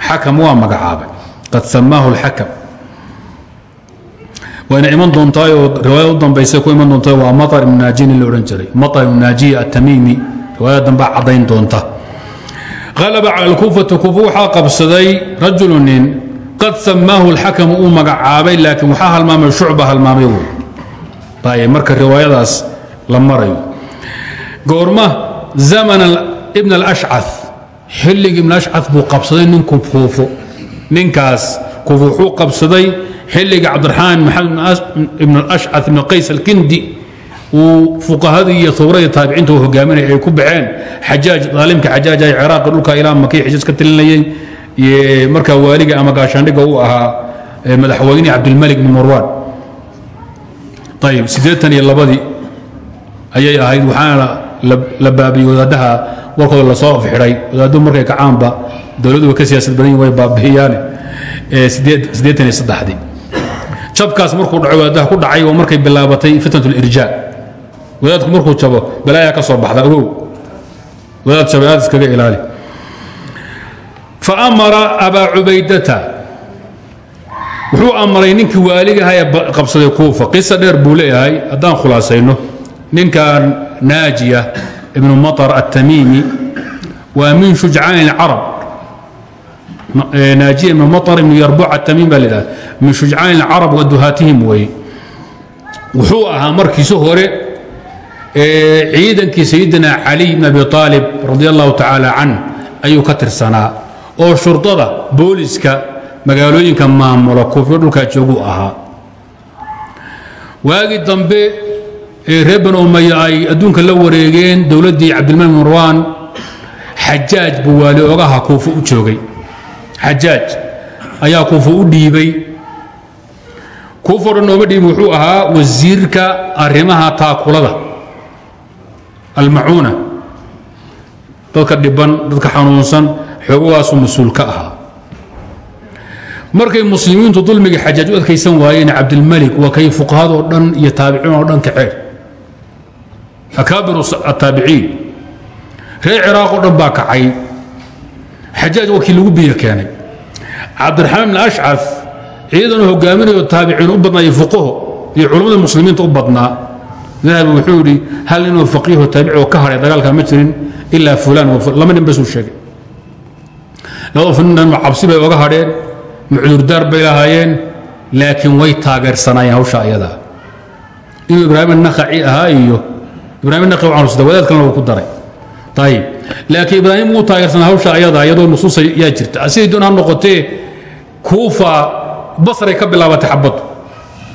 xakم waa magacaabay qad samaahu الxakم wayna iman doontaayoo riwaayad u dambaysa ku iman doonta waa maطar ibnu naajini la odhan jiray maطar ibnu naajiya atamiimi riwaayad dambaa caddayn doonta qalaba cala alkuufati kuufa waxaa qabsaday rajulu nin qad samaahu اlxakamu uu magacaabay laakiin waxaa halmaamay shucba halmaamay wey ayb marka riwaayadaas la marayo goorma zamana ibn alashcad xilligii ibn ashcad buu qabsaday ninku kuufo ninkaas wuxuu qabsaday xilliga cabdiraxmaan maxamed ibn alashcad ibn qays alkindi. Uu fuqahadii iyo hubradii taabiciinta hogaaminaya ay ku baxeen. Xajaaj daalimka xajaaj ay ciraaqi dhulka ilaa makii xijaaj ka talinayay markaa waaliga ama gaashaandhiga uu ahaa madaxweyne cabdilmalik ibn marwan ayib siddeetan iyo labadii ayay ahayd waxaana la baabiyey warkooda la soo afxidhay wadaaddu markay kacaanba dowladdu way ka siyaasad badan way baabi'iyaane siddeetan iyo saddexdii. Jabkaas markuu dhaco wadaadaha ku dhacay oo markay bilaabatay fitnat lirjaa wadaadku markuu jabo balaayaa ka soo baxda ogow wadaad jabay aad iskaga ilaali. Fa abaa cubaydata. Wuxuu amray ninkii waaligaha qabsaday kuufa. Qisa dheer buu leeyahay haddaan khulaasayno. Ninkan naajiya ibnu maطar الtamiimi waa min shujcaan اcarab naajiya ibnu maطar ibnu yarbuc الtamiim baa ladhaha min shujcaan اcarab wa duhaatihim weeye wuxuu ahaa markiisi hore ciidankii sayidina cali bn abi aalib radi allahu tacaala can ayuu ka tirsanaa oo shurdada booliska magaalooyinka maamula kuufyo dhulkaa jooguu ahaa waagii dambe ee reer banu umaya ay adduunka la wareegeen dowladdii cabdilmalik marwan xajaaj buu waali ogaha kuufo u joogay. Xajaaj ayaa kuufo u dhiibay. Kuufo dhan ooma dhiibin wuxuu ahaa wasiirka arrimaha taakulada almacuuna dadka dhiban dadka xanuunsan xoogagaasuu mas'uul ka ahaa. Markay muslimiintu dulmiga xajaaj u adkaysan waayeen cabdilmalik waa kay fuqahadoo dhan iyo taabiciin oo dhan kaceen akaabiru ataabiciin. Reer ciraaq oo dhan kacay. Xajaaj waa kii lagu biyo keenay. Cabdiraxmaan ibn ashcaf ciidanuu hogaaminayo taabiciin u badnaa iyo iyo culummada muslimiinta u badnaa dahabi wuxuu yidhi hal inuu faqiiho taabici ka hadhay dagaalkaa ma jirin ilaa fulaan lama nin basuu sheegay. Labada faninan cabsi bay oga hadheen mucudurdaar bay lahaayeen laakiin way taageersanaayeen hawsha ayadaa inuu ibraahim nakaci ahaa iyo ibrahim naqi wadaad kalena uu ku daray. Ayib laakiin ibraahim wuu taageersanaa hawsha ayadaa iyadoo nusuusa yaa jirta. Siday doon noqotee kuufa basray ka bilaabatay xabaddu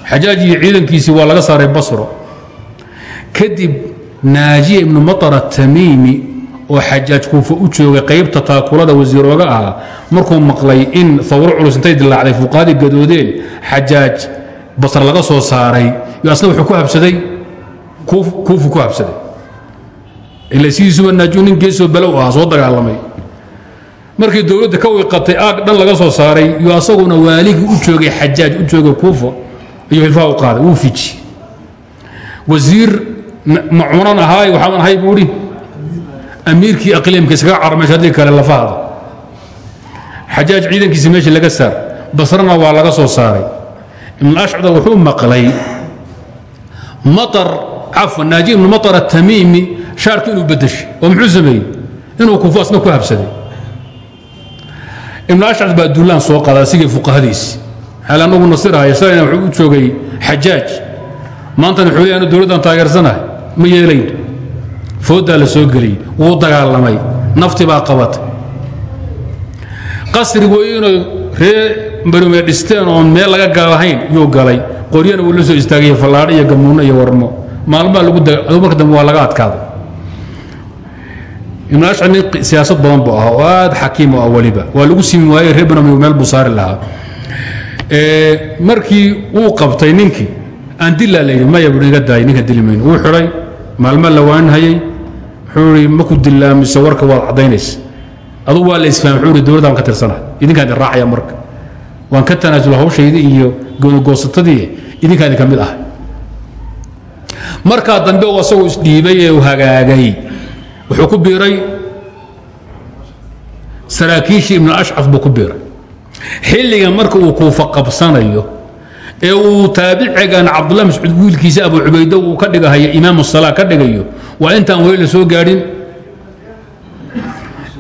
xajaaj iyo waa laga saaray basro. Kadib naajiya ibnu maطar atamiimi oo xajaaj kuufa u joogay qaybta taakulada wasiirooga ahaa markuu maqlay in fawro culus intay dilaacday fuqahadii gadoodeen xajaaj basr laga soo saaray. Yo asna wuxuu ku habsaday kuufu ku habsaday ila sidiisuba naaju nin geesoo balow ahaa soo dagaalamay. Markii dowladda ka wiqatay aag dhan laga soo saaray yo asaguna waaligii u joogay xajaaj u joogay kuufa ayuu hilfaha u qaaday wuu fiji. Wasiir macuunan ahaay waxaan ahay buu amiirkii aqliimka iskaga carmeesh haddii kale lafahada xajaaj ciidankiisi meeshii laga saar basrana waa laga soo saaray. Ibn ashcda wuxuu maqlay maطar cafwan naaji ibnu maطar atamiimi shaarku inuu bedeshay oo muxuu sameeyey? Inuu kufu asna ku habsaday. Ibn ashcad baa duulaan soo qaada asigii fuqahadiisi xaal anagu nasirahaya shalayna wuxuu u joogay xajaaj maantana wuxuu leeyahay dowladdan taageersanahay ma yeelayn. Fooddaa la soo geliyey wuu dagaalamay nafti baa qabatay. Qasri weynoo ree barume dhisteen oon meel laga gaalahayn yuu galay. Qoryana wuu la soo istaagay fallaadho iyo gamuunno iyo warmo maalmaa lagu adu marka dambe waa laga adkaaday ibnu ashcar nin siyaasad badan buu ahaa oo aad xakiim u ah weliba. Waa lagu simi waayey reer banami meel buu saari lahaa markii uu qabtay ninkii aan dilaa la yidhi maya buu iga daayay ninka dili mayno wuu xidhay maalma la waanhayey wuxuu ihi maku dilaa mise warka waad caddaynaysa. Adugu waa la isfahmay wuxuu ihi dowladda waan ka tirsanahay idinkaan idin raacaya marka. Waan ka tanaasula hawshaydii iyo goonigoosatadii idinkaan idin ka mid ahay markaa dambe uu asagoo isdhiibay ee hagaagay wuxuu ku biiray saraakiishii ibnu ashcaf buu ku biiray. Xilligan marka uu kuufa qabsanayo ee uu taabicigan cabdullah mascuud wiilkiisa abu cubaydo uu ka dhigahayo imaam salaa ka dhigayo waa intaan weli la soo gaadhin.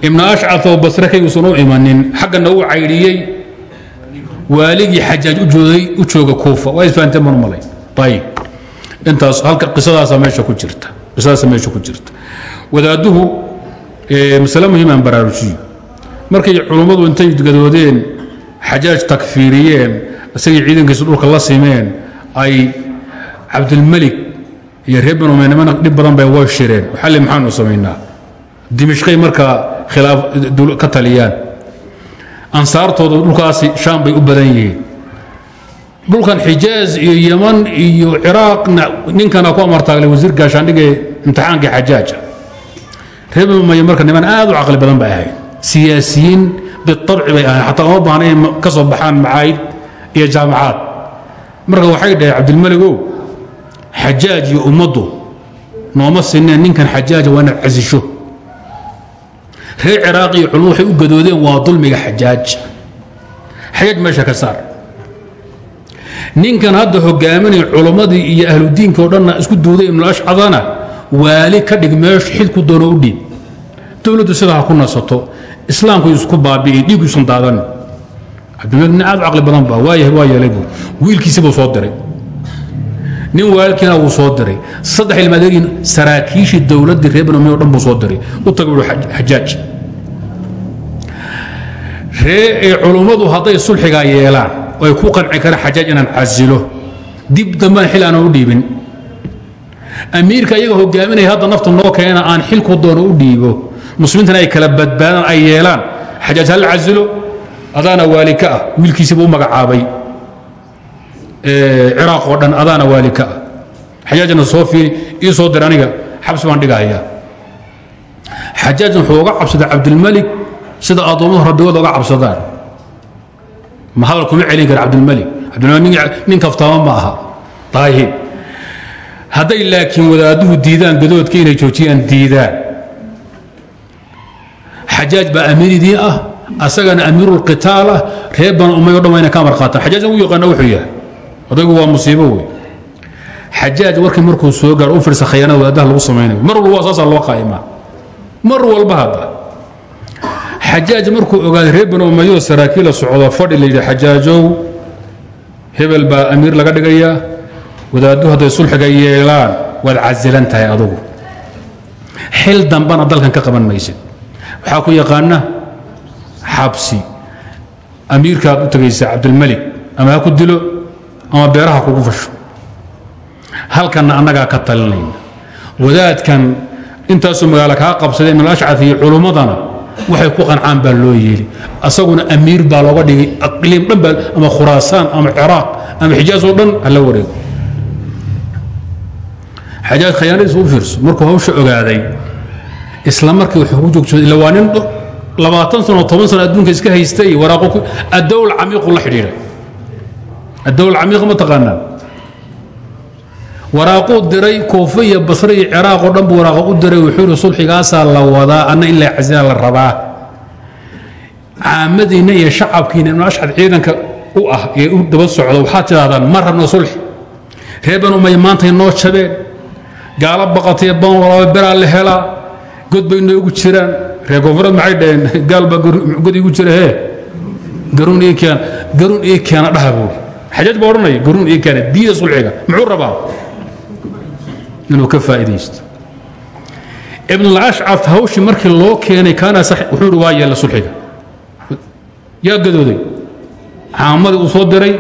Ibnu ashcaf oo basre kayuusan u imanin xaggana uu caydhiyey waaligii xajaaj u jooga kuufa. Waa isfahanteen baan ayib intaas halka qisadaasa meesha ku jirta qisadaasa meesha ku jirta. Wadaaduhu masale muhiimaan baraarujiyo markay culummadu intay gadoodeen xajaaj takfiiriyeen isagii ciidankiisu dhulka la simeen ay cabdilmelik iyo reer banu umaynimana dhib badan bay way shireen. Xalli maxaanu samaynaa? Dimishqay markaa khilaaf ka taliyaan. Ansaartooda dhulkaasi shaam bay u badan yihiin dhulkan xijaaz iyo yaman iyo ciraaqna ninkana ku amartaaglay wasiir gaashaandhigee imtixaankii xajaaja reer umaya marka niman aad u caqli badan bay ahayd. Siyaasiyiin biabci bay ahayn xataa uma baahna in ka soo baxaan macaayid iyo jaamacaad. Marka waxay dhaheen cabdilmeligow xajaaj iyo ummaddu nooma sineen ninkan xajaaja waa casisho reer ciraaq iyo culmo waxay u gadoodeen waa dulmiga xajaaj xajaaj meesha ka saar ninkan hadda hogaaminaya culummadii iyo ahludiinka o dhanna isku duuday ibnu ashcadana waali ka dhig meeshu xilku doono u dhiib. Dowladdu sidaa ha ku nasato islaamku isku baabi'in dhiiguusan daadan. Cabdilmalik nin aad caqli badan ba waa yeelay buu. Wiilkiisi buu soo diray. Nin waalkiina wuu soo diray. Saddex ilmaadeegiin saraakiishii dowladdii reer banu umayya o dhan buu soo diray. U taga wuxuu xajaaj ree ee culummadu hadday sulxigaa yeelaan ay ku qanci karaan xajaaj inaan casilo dib dambaan xil aanan u dhiibin. Amiirka iyaga hogaaminaya hadda nafta noo keena aan xilku doono u dhiibo. Muslimiintana ay kala badbaadaan ay yeelaan. Xajaaj hal casilo adaana waali ka ah. Wiilkiisiiba u magacaabay. Ciraaq oo dhan adaana waali ka ah. Xajaajna soo fiiri ii soo dir aniga xabsi baan dhigahayaa xajaajna wuxuu uga cabsaday cabdilmalik sida addoommadu rabbigooda uga cabsadaan ma hadal kuma celin kara cabdilmalik nin kaftaama ma aha. Daahib hadday laakiin wadaaduhu diidaan gadoodka inay joojiyaan diidaan. Xajaaj baa amiiridii ah asagana amiirulqitaal ah reer banu umayo dhan ka amar qaataan xajaajna u yaqaana wuxuu yahay odaygu waa musiibo wey xajaaj warkii markuu soo gaaro u firsa khayaanada wadaadaha lagu samaynayo. Mar walba waa loo qaa'imaa. Mar walba hadda xajaaj markuu ogaaday reer banu umayoo saraakiila socdo fadhi la yidhi xajaajow hebel baa amiir laga dhigayaa wadaaddu hadday sulxiga yeelaan waad casilan tahay adugu. Xil dambana dalkan ka qaban maysid. Waxaa ku yaqaana xabsi. Amiirkaad u tegaysa cabdilmalik ama ha ku dilo ama beeraha kugu fasho. Halkanna annagaa ka talinayna wadaadkan intaasuu magaalo kaa qabsaday min alashcaf iyo culummadana waxay ku qancaan baa loo yeeli asaguna amiir baa looga dhigay aqliim dhan baa ama khuraasaan ama ciraaq ama xijaaz oo dhan hala wareego. Xajaaj khayaanadiisu u fiirso. Markuu hawsha ogaaday isla markii wuxuu ku joogsaday ila waa nin labaatan sano toban sano adduunka iska haystay waraaqo addowl camiiqu la xidhiidhay. Addowl camiiq ma taqaanaa waraaquu diray koofe iyo basre iyo ciraaq oo dhan buu waraaqo u diray wuxuu yidhi sulxigaasaa la wadaa anna in la casila la rabaa. Caamadiinna iyo shacabkiina ibnu ashcad ciidanka u ah ee u daba socda waxaad tidhahdaan ma rabna sulxi reer banu umaya maantay noo jabeen gaalo baqatay ban walaaba beraa la helaa god bay noogu jiraan. Reer koonfureed maxay dhaheen? Gaal baa god igu jira hee? Garuun ii keena garuun ii keena dhaha buuri xajaaj baa odhanaya garuun ii keena diida sulxiga muxuu rabaa inuu ka faa'iidaysto. Ibnulashcaf hawshii markii loo keenay kaana wuxuu ihi waa sulxiga. Yaa gadooday? Caamadii uu soo diray?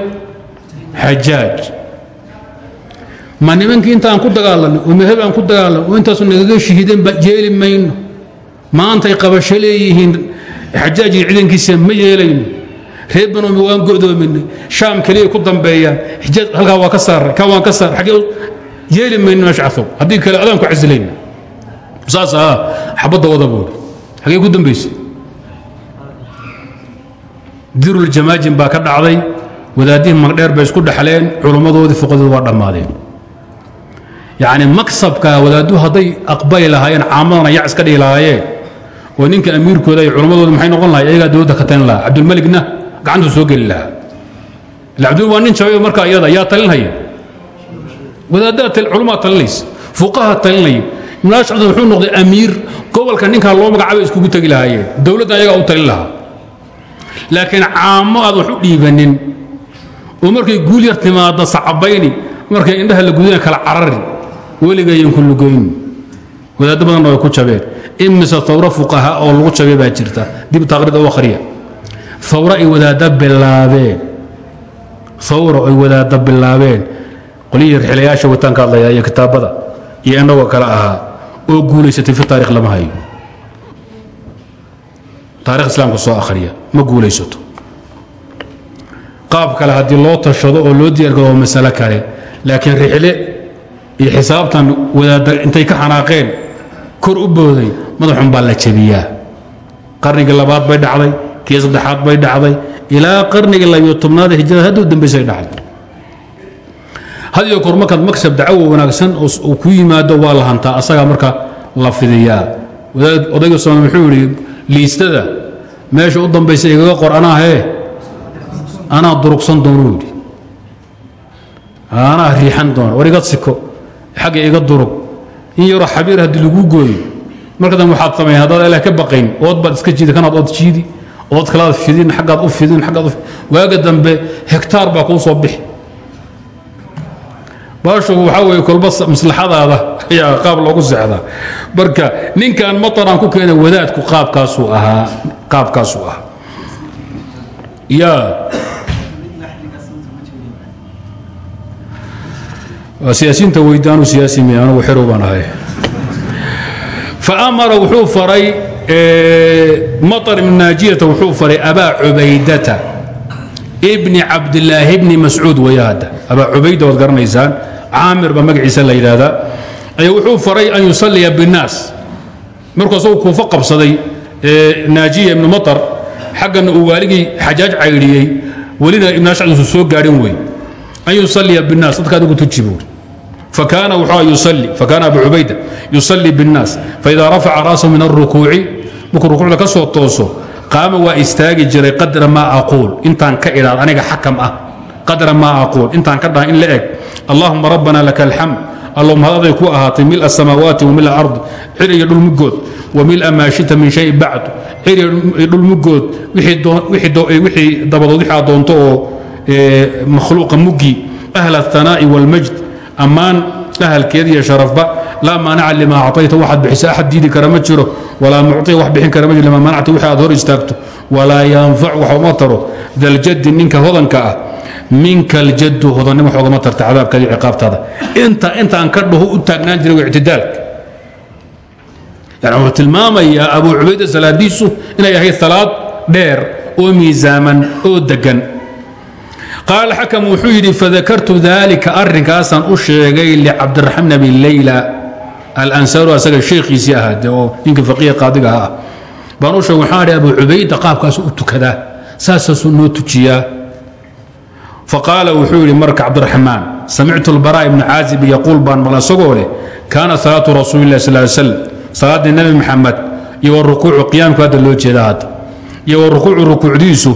Xajaaj. Ma nimankii intaan ku dagaalanay oo meheb aan ku dagaalanay oo nagaga shihideen ba jeeli mayno. Maantay qabasho leeyihiin? Ciidankiisa ma yeelayno. Reer banomi waan go'doominay. Shaam keliya ku dambeeyaan xijaaj halkaa waa ka saaray kaa waan ka saaray yeeli mayno ashcafow haddii kale adaan ku casilayna saas ahaa xabadda wada buuri xaggee ku dambaysay? Diruljamaajin baa ka dhacday. Wadaadihii magdheer bay isku dhexleen culummadoodii fuqadoodi waa dhammaadeen. Yacni maksabka wadaaddu hadday aqbali lahaayeen caamadana yac iska dhihi oo ninka amiirkooda iyo culummadooda maxay noqon lahay ayagaa dowladda ka talin lahaa. Cabdulmaligna gacantuu soo geli lahaa. Ila cabdul waa nin jabay marka iyada yaa talinhaya wadaaddaa culummaa talinaysa fuqaha talinaya ibnaash cabdi wuxuu noqday amiir. Gobolka ninkaa loo magacaabay iskugu tegi lahaayeen. Dowladda ayagaa u talin lahaa. Laakiin caamo aad wax u dhiibanin. Oo markay guul yar timaadda sacabayni markay indhaha la gudina kala carari weligayan ku lugoyn wadaaddo badanna way ku jabeen. Imise tawro fuqaha oo lagu jabay baa jirta. Dib taqriid u akhriya awro ay wadaadda bilaabeen. Awro ay wadaadda bilaabeen qolyihii rixilayaasha wataan ka iyo kitaabada iyo innagoo kale ahaa oo guulaysatay fi taarikh lama hayo. Taarikh islaamka soo akhriya ma guulaysato. Qaab kale haddii loo tashado oo loo diyaargado waa masalo kale laakiin rixle iyo xisaabtan wadaadda intay ka xanaaqeen kor u booday madaxun baa la jabiyaa qarnigii labaad bay dhacday kii saddexaad bay dhacday ilaa qarnigii labiyo tobnaad hijrada hadduu dambaysay dhacday had iyo kor markaad dacwo wanaagsan uu ku yimaado waa la hantaa asagaa marka la fidiyaa. Odayga sooma muxuu yidhi liistada meesha u dambaysa igaga qor anaa hee anaa durugsan doonuu yidhi. Anaa riixan doona war iga siko xagga iga durug. In yaroo xabiir haddii lagu gooyo marka dambe waxaad samayn haddaad ilaah ka baqayn ood baad iska jiidi kanaad ood jiidi ood kalaad fidin xaggaad u fidin xaggaad u waaga dambe hektaar baa kuu soo bixi baashu waxaa weeye kolba maslaxadaada ayaa qaab loogu sexdaa marka ninkan mataraan ku keena wadaadku qaabkaasuu ahaa qaabkaasuu ahaa. Yaa siyaasiinta weydaanu siyaasi mi anugu xerow baan ahay. Faamara wuxuu faray maطar ibn naajiyata wuxuu faray abaa cubaydata. Bni cabdilaahi bni mascuud weeye abaa cubayda waad garanaysaan caamir baa magaciisa la yidhaahdaa ayaa wuxuu faray an yusalliya binnaas. Markuu asagu kuufo qabsaday naajiya ibnu matar xaggana uu waaligii xajaaj caydhiyey welina ibn ashcadsu soo gaarin wey an yusaliya binaas dadka adigu tuji buuri fakaana abu cubayda yusalii bاnnaas faida rafaca ra'sahu min aلrukuuci markuu rukuucda ka soo tooso qaama waa istaagi jiray qadra maa aquul intaan ka idhaad aniga xakam ah qadra ma أquuل intaan ka dhaha in la eg اللaهuma ربنا لك الحمد اللهم hadaday ku ahaatay مiلء السماawaaتi ومiلء الأرض cir iyo dhul mugood ومiلء maa شhita min شhayء bacd cir iyo dhul mugood wixii dabadood wixi aad doonto oo makhluuqa mugi أهل الثناء والمجد ammaan ahalkeed iyo sharafba laa maanaca lima acطayta waxaad bixisa axad diidi kara ma jiro walaa mucطiya wax bixin kara ma jiro lima manacta wixii aad hor istaagto walaa yanfac wax uma taro daljaddi ninka hodanka ah minka aljaddu hodannim wax ogama tarta cadaabkaada iyo ciqaabtaada. Inta intaan ka dhaho u taagnaan jiray waa ictidaalka yani wuxuu tilmaamayaa abu cubayda salaadiisu inay ahayd salaad dheer oo miisaaman oo degan qaal xakam wuxuu yidhi fadakartu dalika arrinkaasaan u sheegay licabdiraxmaan abi leyla alansaru asaga sheekhiisii ahaa de oo ninka faqiiha qaadiga ah baan u sheegay waxaan idhi abu cubayda u tukadaa saasaasuu noo tujiyaa faqaala wuxuu yidhi marka cabdiraxmaan samictu lbaraa ibnu caazib yaquul baan maqla isagoo leh kaana salaatu rasuuli lah sal slam salaaddii nebi maxamed iyo wa rukuucu qiyaamku hadda loo jeeda hadda iyo wa rukuucu rukuucdiisu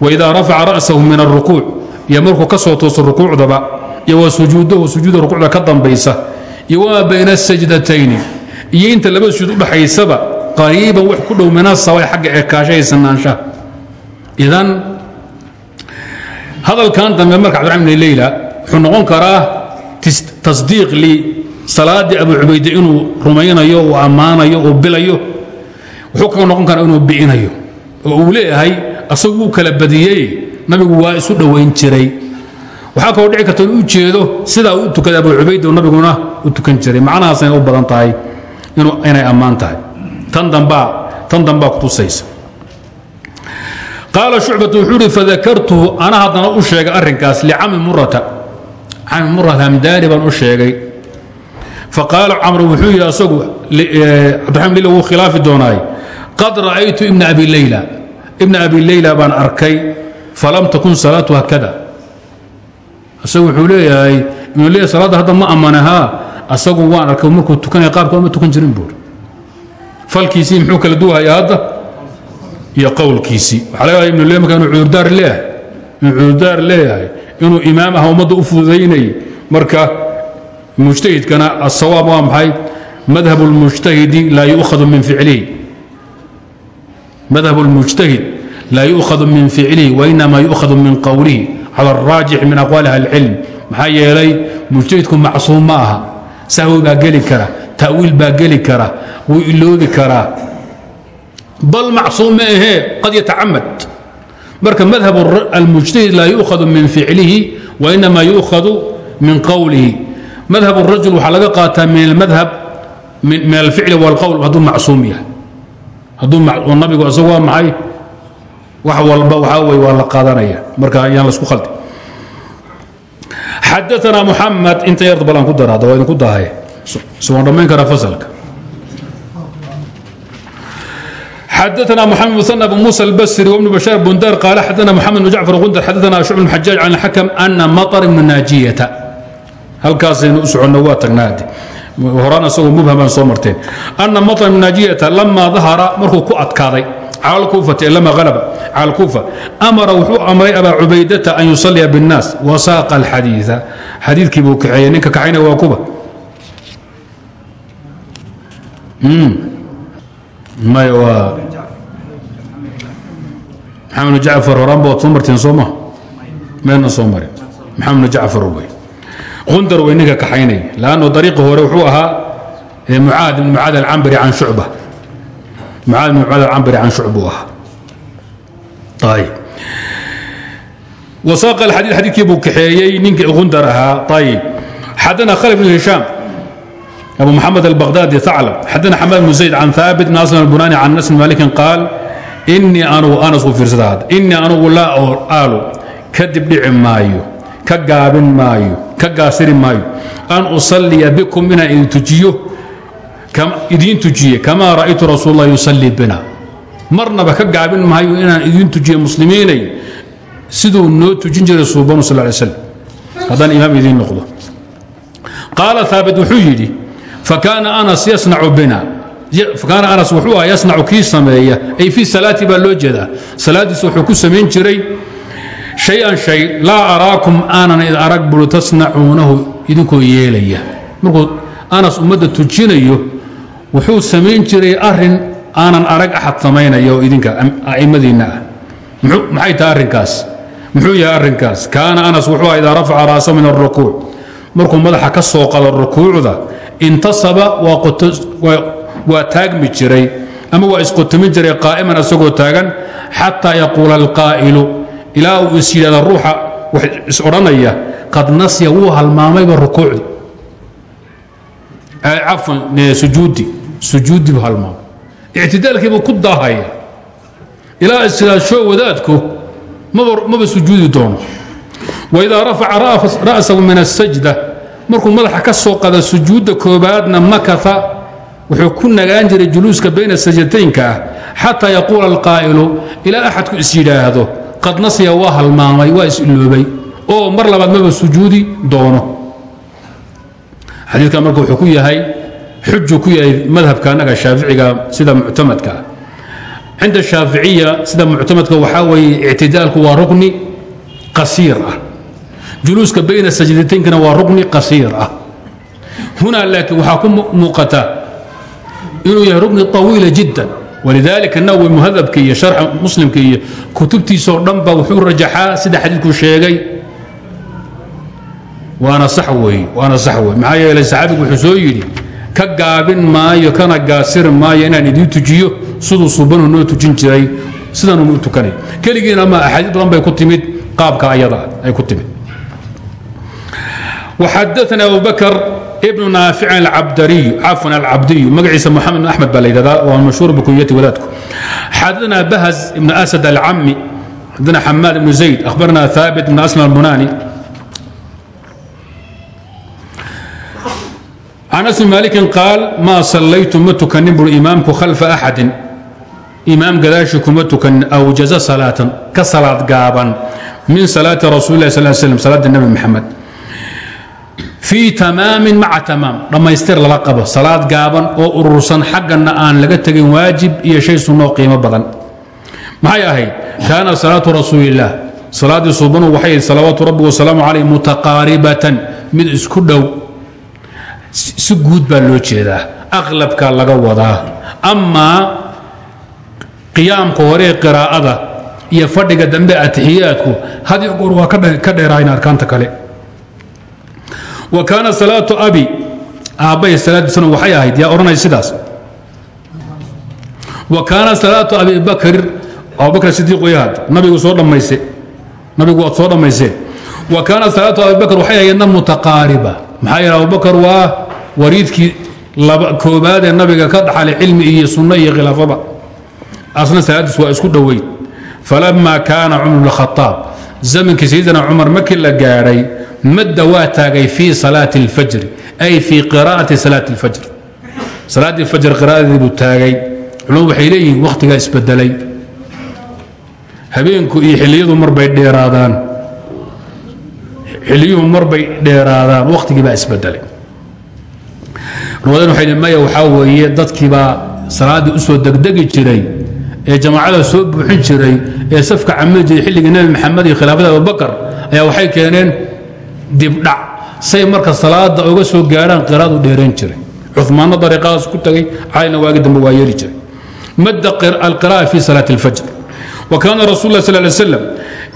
waidaa rafaca ra'sahu min alrukuuc iyo markuu ka soo tooso rukuucdaba iyo wa sujuudahu sujuuda rukuucda ka dambaysa iyo wamaa bayna asajdatayni iyo inta laba sujuud udhaxaysaba qariiban wax ku hadalkan dambe marka cabdiraxman ibn leyla wuxuu noqon karaa tasdiiq li salaaddii abu cubayde inuu rumaynayo uu ammaanayo uu bilayo. Wuxuu kaga noqon karaa inuu bi'inayo oo uu leeyahay asagu wuu kala badiyey nabigu waa isu dhowayn jiray. Waxaa kaloo dhici karta inuu u jeedo sidaa uu u tukaday abu cubayd oo nabiguna u tukan jiray. Macnahaasayna u badan tahay inay ammaan tahay. Tan dambaa tan dambaa kutusaysa qaala shucbatu wuxuu uhi fadakartuhu ana haddana u sheegay arrinkaas licami murata cami mura hamdaani baan u sheegay. Faqaala camr wuxuu yidhi asagu cabdiraxmaan lila wuu khilaafi doonaay qad ra'aytu ibna abi leyla ibna abi leyla baan arkay falam takun salaatu hakada. Asagu wuxuu leeyahay ibnu leyla salaadda ma amanahaa asagu waan arkay markuu tukanaya qaabka ma tukan jirin buuri falkiisii muxuu kala duwahayaa hadda iyo qowlkiisii waxaa laga yaaba ibnu leyla marka inuu cudurdaar leeyahay inuu cudurdaar leeyahay inuu imaam ah ummadda u fududaynayay marka mujtahidkana asawaab waa maxay madhab اlmujtahidi laa yuukhadu min ficlihi madhab اlmujtahid laa yuukhadu min ficlihi wainama yuukhadu min qowlihi cala الraajix min aqwaali ahli اlcilm maxaa yeelay mujtahidku macsuum ma aha sahwi baa geli kara ta'wiil baa geli kara wuu iloobi karaa bal macsuum ma ahee qad yatacamad marka madhab almujtahid laa yuukhadu min ficlihi wainama yuukhadu min qowlihi madhab الrajul waxaa laga qaataa min almadhab min alficli wاlqowl hadduu macsuum yahay hadduu nabigu isagu waa maxay wax walba waxaa wey waa la qaadanaya marka ayaan la isku khaldi xadaثna muxamed inta yarda balan ku dara hadda waa idinku dahay soon dhammayn karaa fasalka xadaثna محمد مثنى بن موسى البسري وابن بشار بندار قال حدثنا محمد بن جعفر غندر حدثنا شعب الحجاج عن الحكم أن مطر بن ناجية halkaasaynu u soconna waa tagnaade horaan isagoo mubhamaan soo marteen anna maطr bn naajiyata lamaa dahara markuu ku adkaaday cala alkuufati lama halaba cala alkuufa amara wuxuu amray abaa cubaydata an yusalliya biاnnaas wasaaqa alxadiida xadiidkii buu kaxeeyey ninka kaxaynaya waa kuba may waa maxamed jacfar horaan baad soo marteen sooma meedna soo marin maxamed jacfar wey qundar wey ninka kaxaynay lannu dariiqi hore wuxuu ahaa mucaad ibn mucaad alcambari can shucba. Mucaad ibn mucaad alcambari can shucb buu ahaa. Ayib wasaaqa alxadiid xadiidkii buu kaxeeyey ninkii qundar ahaa. Ayib xadana khalid ibn hishaam abu maxamed albaqdaadi thaclab xadana xamaad ibn zayd can thaabit ibn aslam albunani can anas ibn malikin qaal nii anugu anasu iirsada innii anugu la aalo ka dibdhici maayo ka gaabin maayo ka gaasiri maayo. An usalliya bikum inaan idiin tujiye kamaa ra'aytu rasuul lah yusallii bina. Marnaba ka gaabin maayo inaan idiin tujiye muslimiinay siduu noo tujin jiray suubanu sal l slm haddaan imaam idiin noqdo. Qaala aabit wuxuu yidhi fa kaana anas yasnacu bina kaana anas wuxuu ah yasnacu kii sameeya. Ay fii salaati baa loo jeedaa. Salaadiisa wuxuu ku samayn jiray shay-an shay laa araakum aanan id arag buri tasnacuunahu idinkoo yeelaya. Markuu anas ummadda tujinayo wuxuu samayn jiray arrin aanan arag axad samaynaya oo idinka a'imadiinna ah. Maxay tahay arrinkaas? Muxuu yahay arrinkaas? Kaana anas wuxuu ah rafaca ra'sahu min alrukuuc markuu madaxa ka soo qado rukuucda intasaba waa taagmi jiray ama waa isqutumi jiray qaa'iman isagoo taagan xataa yaquula alqaa'ilu ilaa uu is yidhahda ruuxa wax is odhanaya qad nasya wuu halmaamayba rukuucdi cafwan sujuudi sujuudi buu halmaamay. Ictidaalkiibuu ku daahaya. Ilaa istilaashoo wadaadku maba sujuudi doono. Waidaa rafaca ra'sahu min asajda markuu madaxa ka soo qada sujuudda koobaadna makata wuxuu ku nagaan jiray juluuska bayna sajataynka ah xataa yaquula alqaa'ilu ilaa axadku is yidhaahdo qad nasya waa halmaamay waa is-iloobay oo mar labaad maba sujuudi doono. Xadiidkan marka wuxuu ku yahay xuju ku yahay madhabka annaga shaaficiga sida muctamadka. Cinda shaaficiya sida muctamadka waxaa weeye ictidaalku waa rukni qasiir ah. Juluuska bayna sajdataynkana waa rukni qasiir ah. Hunaa laakiin waxaa ku muuqata inuu yahay rukni طawiila jiddan. Walidaalika nawwi muhadabka iyo sharxa muslimka iyo kutubtiisoo dhan ba wuxuu rajaxaa sida xadiidku sheegay. Waana sax weeye waana sax weye maxaa yeelay saxaabigu wuxuu soo yidhi ka gaabin maayo kana gaasiri maayo inaan idiin tujiyo siduu subanuhu noo tujin jiray sidaanunu u tukanay. Keligiina ama axaadiis badan bay ku timid qaabka ayada ay ku timid. Waxadaana abubakr ibnu naaficin acabdariy cafan alcabdiyu magaciisa moxamed bn axmed baa la yidhahdaa waa mashhuur bikunyati wadaadku xadana bahaz ibn asad alcami xadana xamaad ibnu zayd akhbarna haabit ibn aslam albunaani can asmi maalikin qaal maa sallaytu ma tukanin buri imaamku khalfa axadin imaam gadaashi kuma tukanin awjaza salaatan ka salaad gaaban min salaati rasuuli lah sal slam salaadda nebi maxamed fii tamaamin maca tamaam. Dhammaystir lala qabo. Salaad gaaban oo urursan xaggana aan laga tegin waajib iyo shay sunnoo qiimo badan. Maxay ahayd? Kaana salaatu rasuulillaah salaaddii suubanu waxay ahayd salawaatu rabbi wasalaamu calayh mutaqaaribatan. Mid isku dhow. Si guud baa loo jeedaa. Aqlabka laga wadaa. Amaa qiyaamka hore qiraa'ada iyo fadhiga dambe atixiyaadku had waa ka dheerahayn arkaanta kale wa kaana salaatu abi. Aabbahay salaadiisuna waxay ahayd yaa odhanaya sidaas. Wa kaana salaatu abi bakr abubakr sidiiq wayahad nabigu soo dhammayse nabigu soo dhammayseen wa kaana salaatu abi bakr waxay ahaydna mutaqaariba. Maxaa yeele abubakar waa wariidkii koobaad ee nabiga ka dhaxalay cilmi iyo sunno iyo khilaafaba. Asna salaadiis waa isku dhoweyd. Falama kaana cumar bn zamankii sayidina cumar markii la gaadhay madda waa taagay fii salaati اlfajri ay fii qiraa'ati salaati اlfajr salaaddii fajr qiraa'adeedii buu taagay. Culumadu waxay habeenku iyo xilliyadu marbay dheeraadaan. Xilliyuhu marbay dheeraadaan wakhtigii baa isbedelay. Waxaa weeye dadkiibaa salaaddii u soo degdegi jiray ee jamaacada soo buuxin jiray ee safka camili jiray xilligii nebi maxamed iyo khilaafada abubakar ayaa waxay keeneen dibdhac say marka salaada uga soo gaadhaan qiraadu dheerayn jiray. Cumaanno dariiqadaas ku tagay calina waagi dambe waa yeeli jiray. Madda alqira'a fi salaati اlfajr wa kaana rasul lah sal lay slam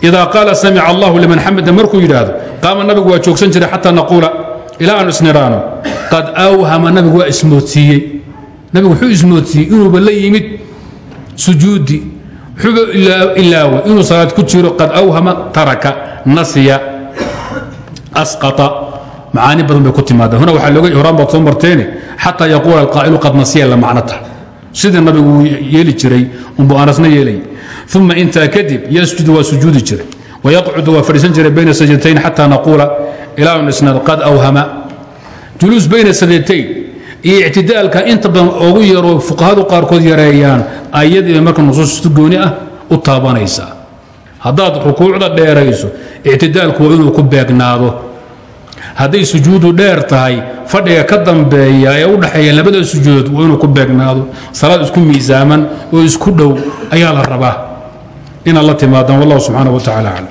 idaa qaala allahu liman xamida markuu yidhaahdo qaama nabigu waa joogsan jiray xataa naquula ilaa aanu isniraano. Qad awhama nabigu waa nabigu wuxuu ismoodsiiyey inuuba la yimid sujuudi wuxuuba ilaaway inuu salaad ku jiro qad awhama taraka nasya asqata macaani badan bay ku timaadaan huna waxaa looga horaan baad soo marteene xataa yaquula alqaa'ilu qad nasiya la macnata sidii nabigu uu yeeli jiray unbuu anasna yeelay. Uma intaa kadib yasjudu waa sujuudi jiray wayaqcudu waa fadhiisan jiray bayna sajdatayn xataa naquula ilaa isnaad qad awhama. Juluus bayna sajdatayn iyo ictidaalka inta badan ugu yaroo fuqahadu ayadiiba marka nusuustu gooni ah u taabanaysaa. Haddaad rukuucda dheerayso ictidaalku waa inuu ku beegnaado. Hadday sujuudu dheer tahay fadhiga ka dambeeya ee u dhaxeeya labada sujuudood waa inuu ku beegnaado. Salaad isku miisaaman oo isku dhow ayaa la rabaa. Inaad la timaadaan wallahu subxaana wa tacala aclam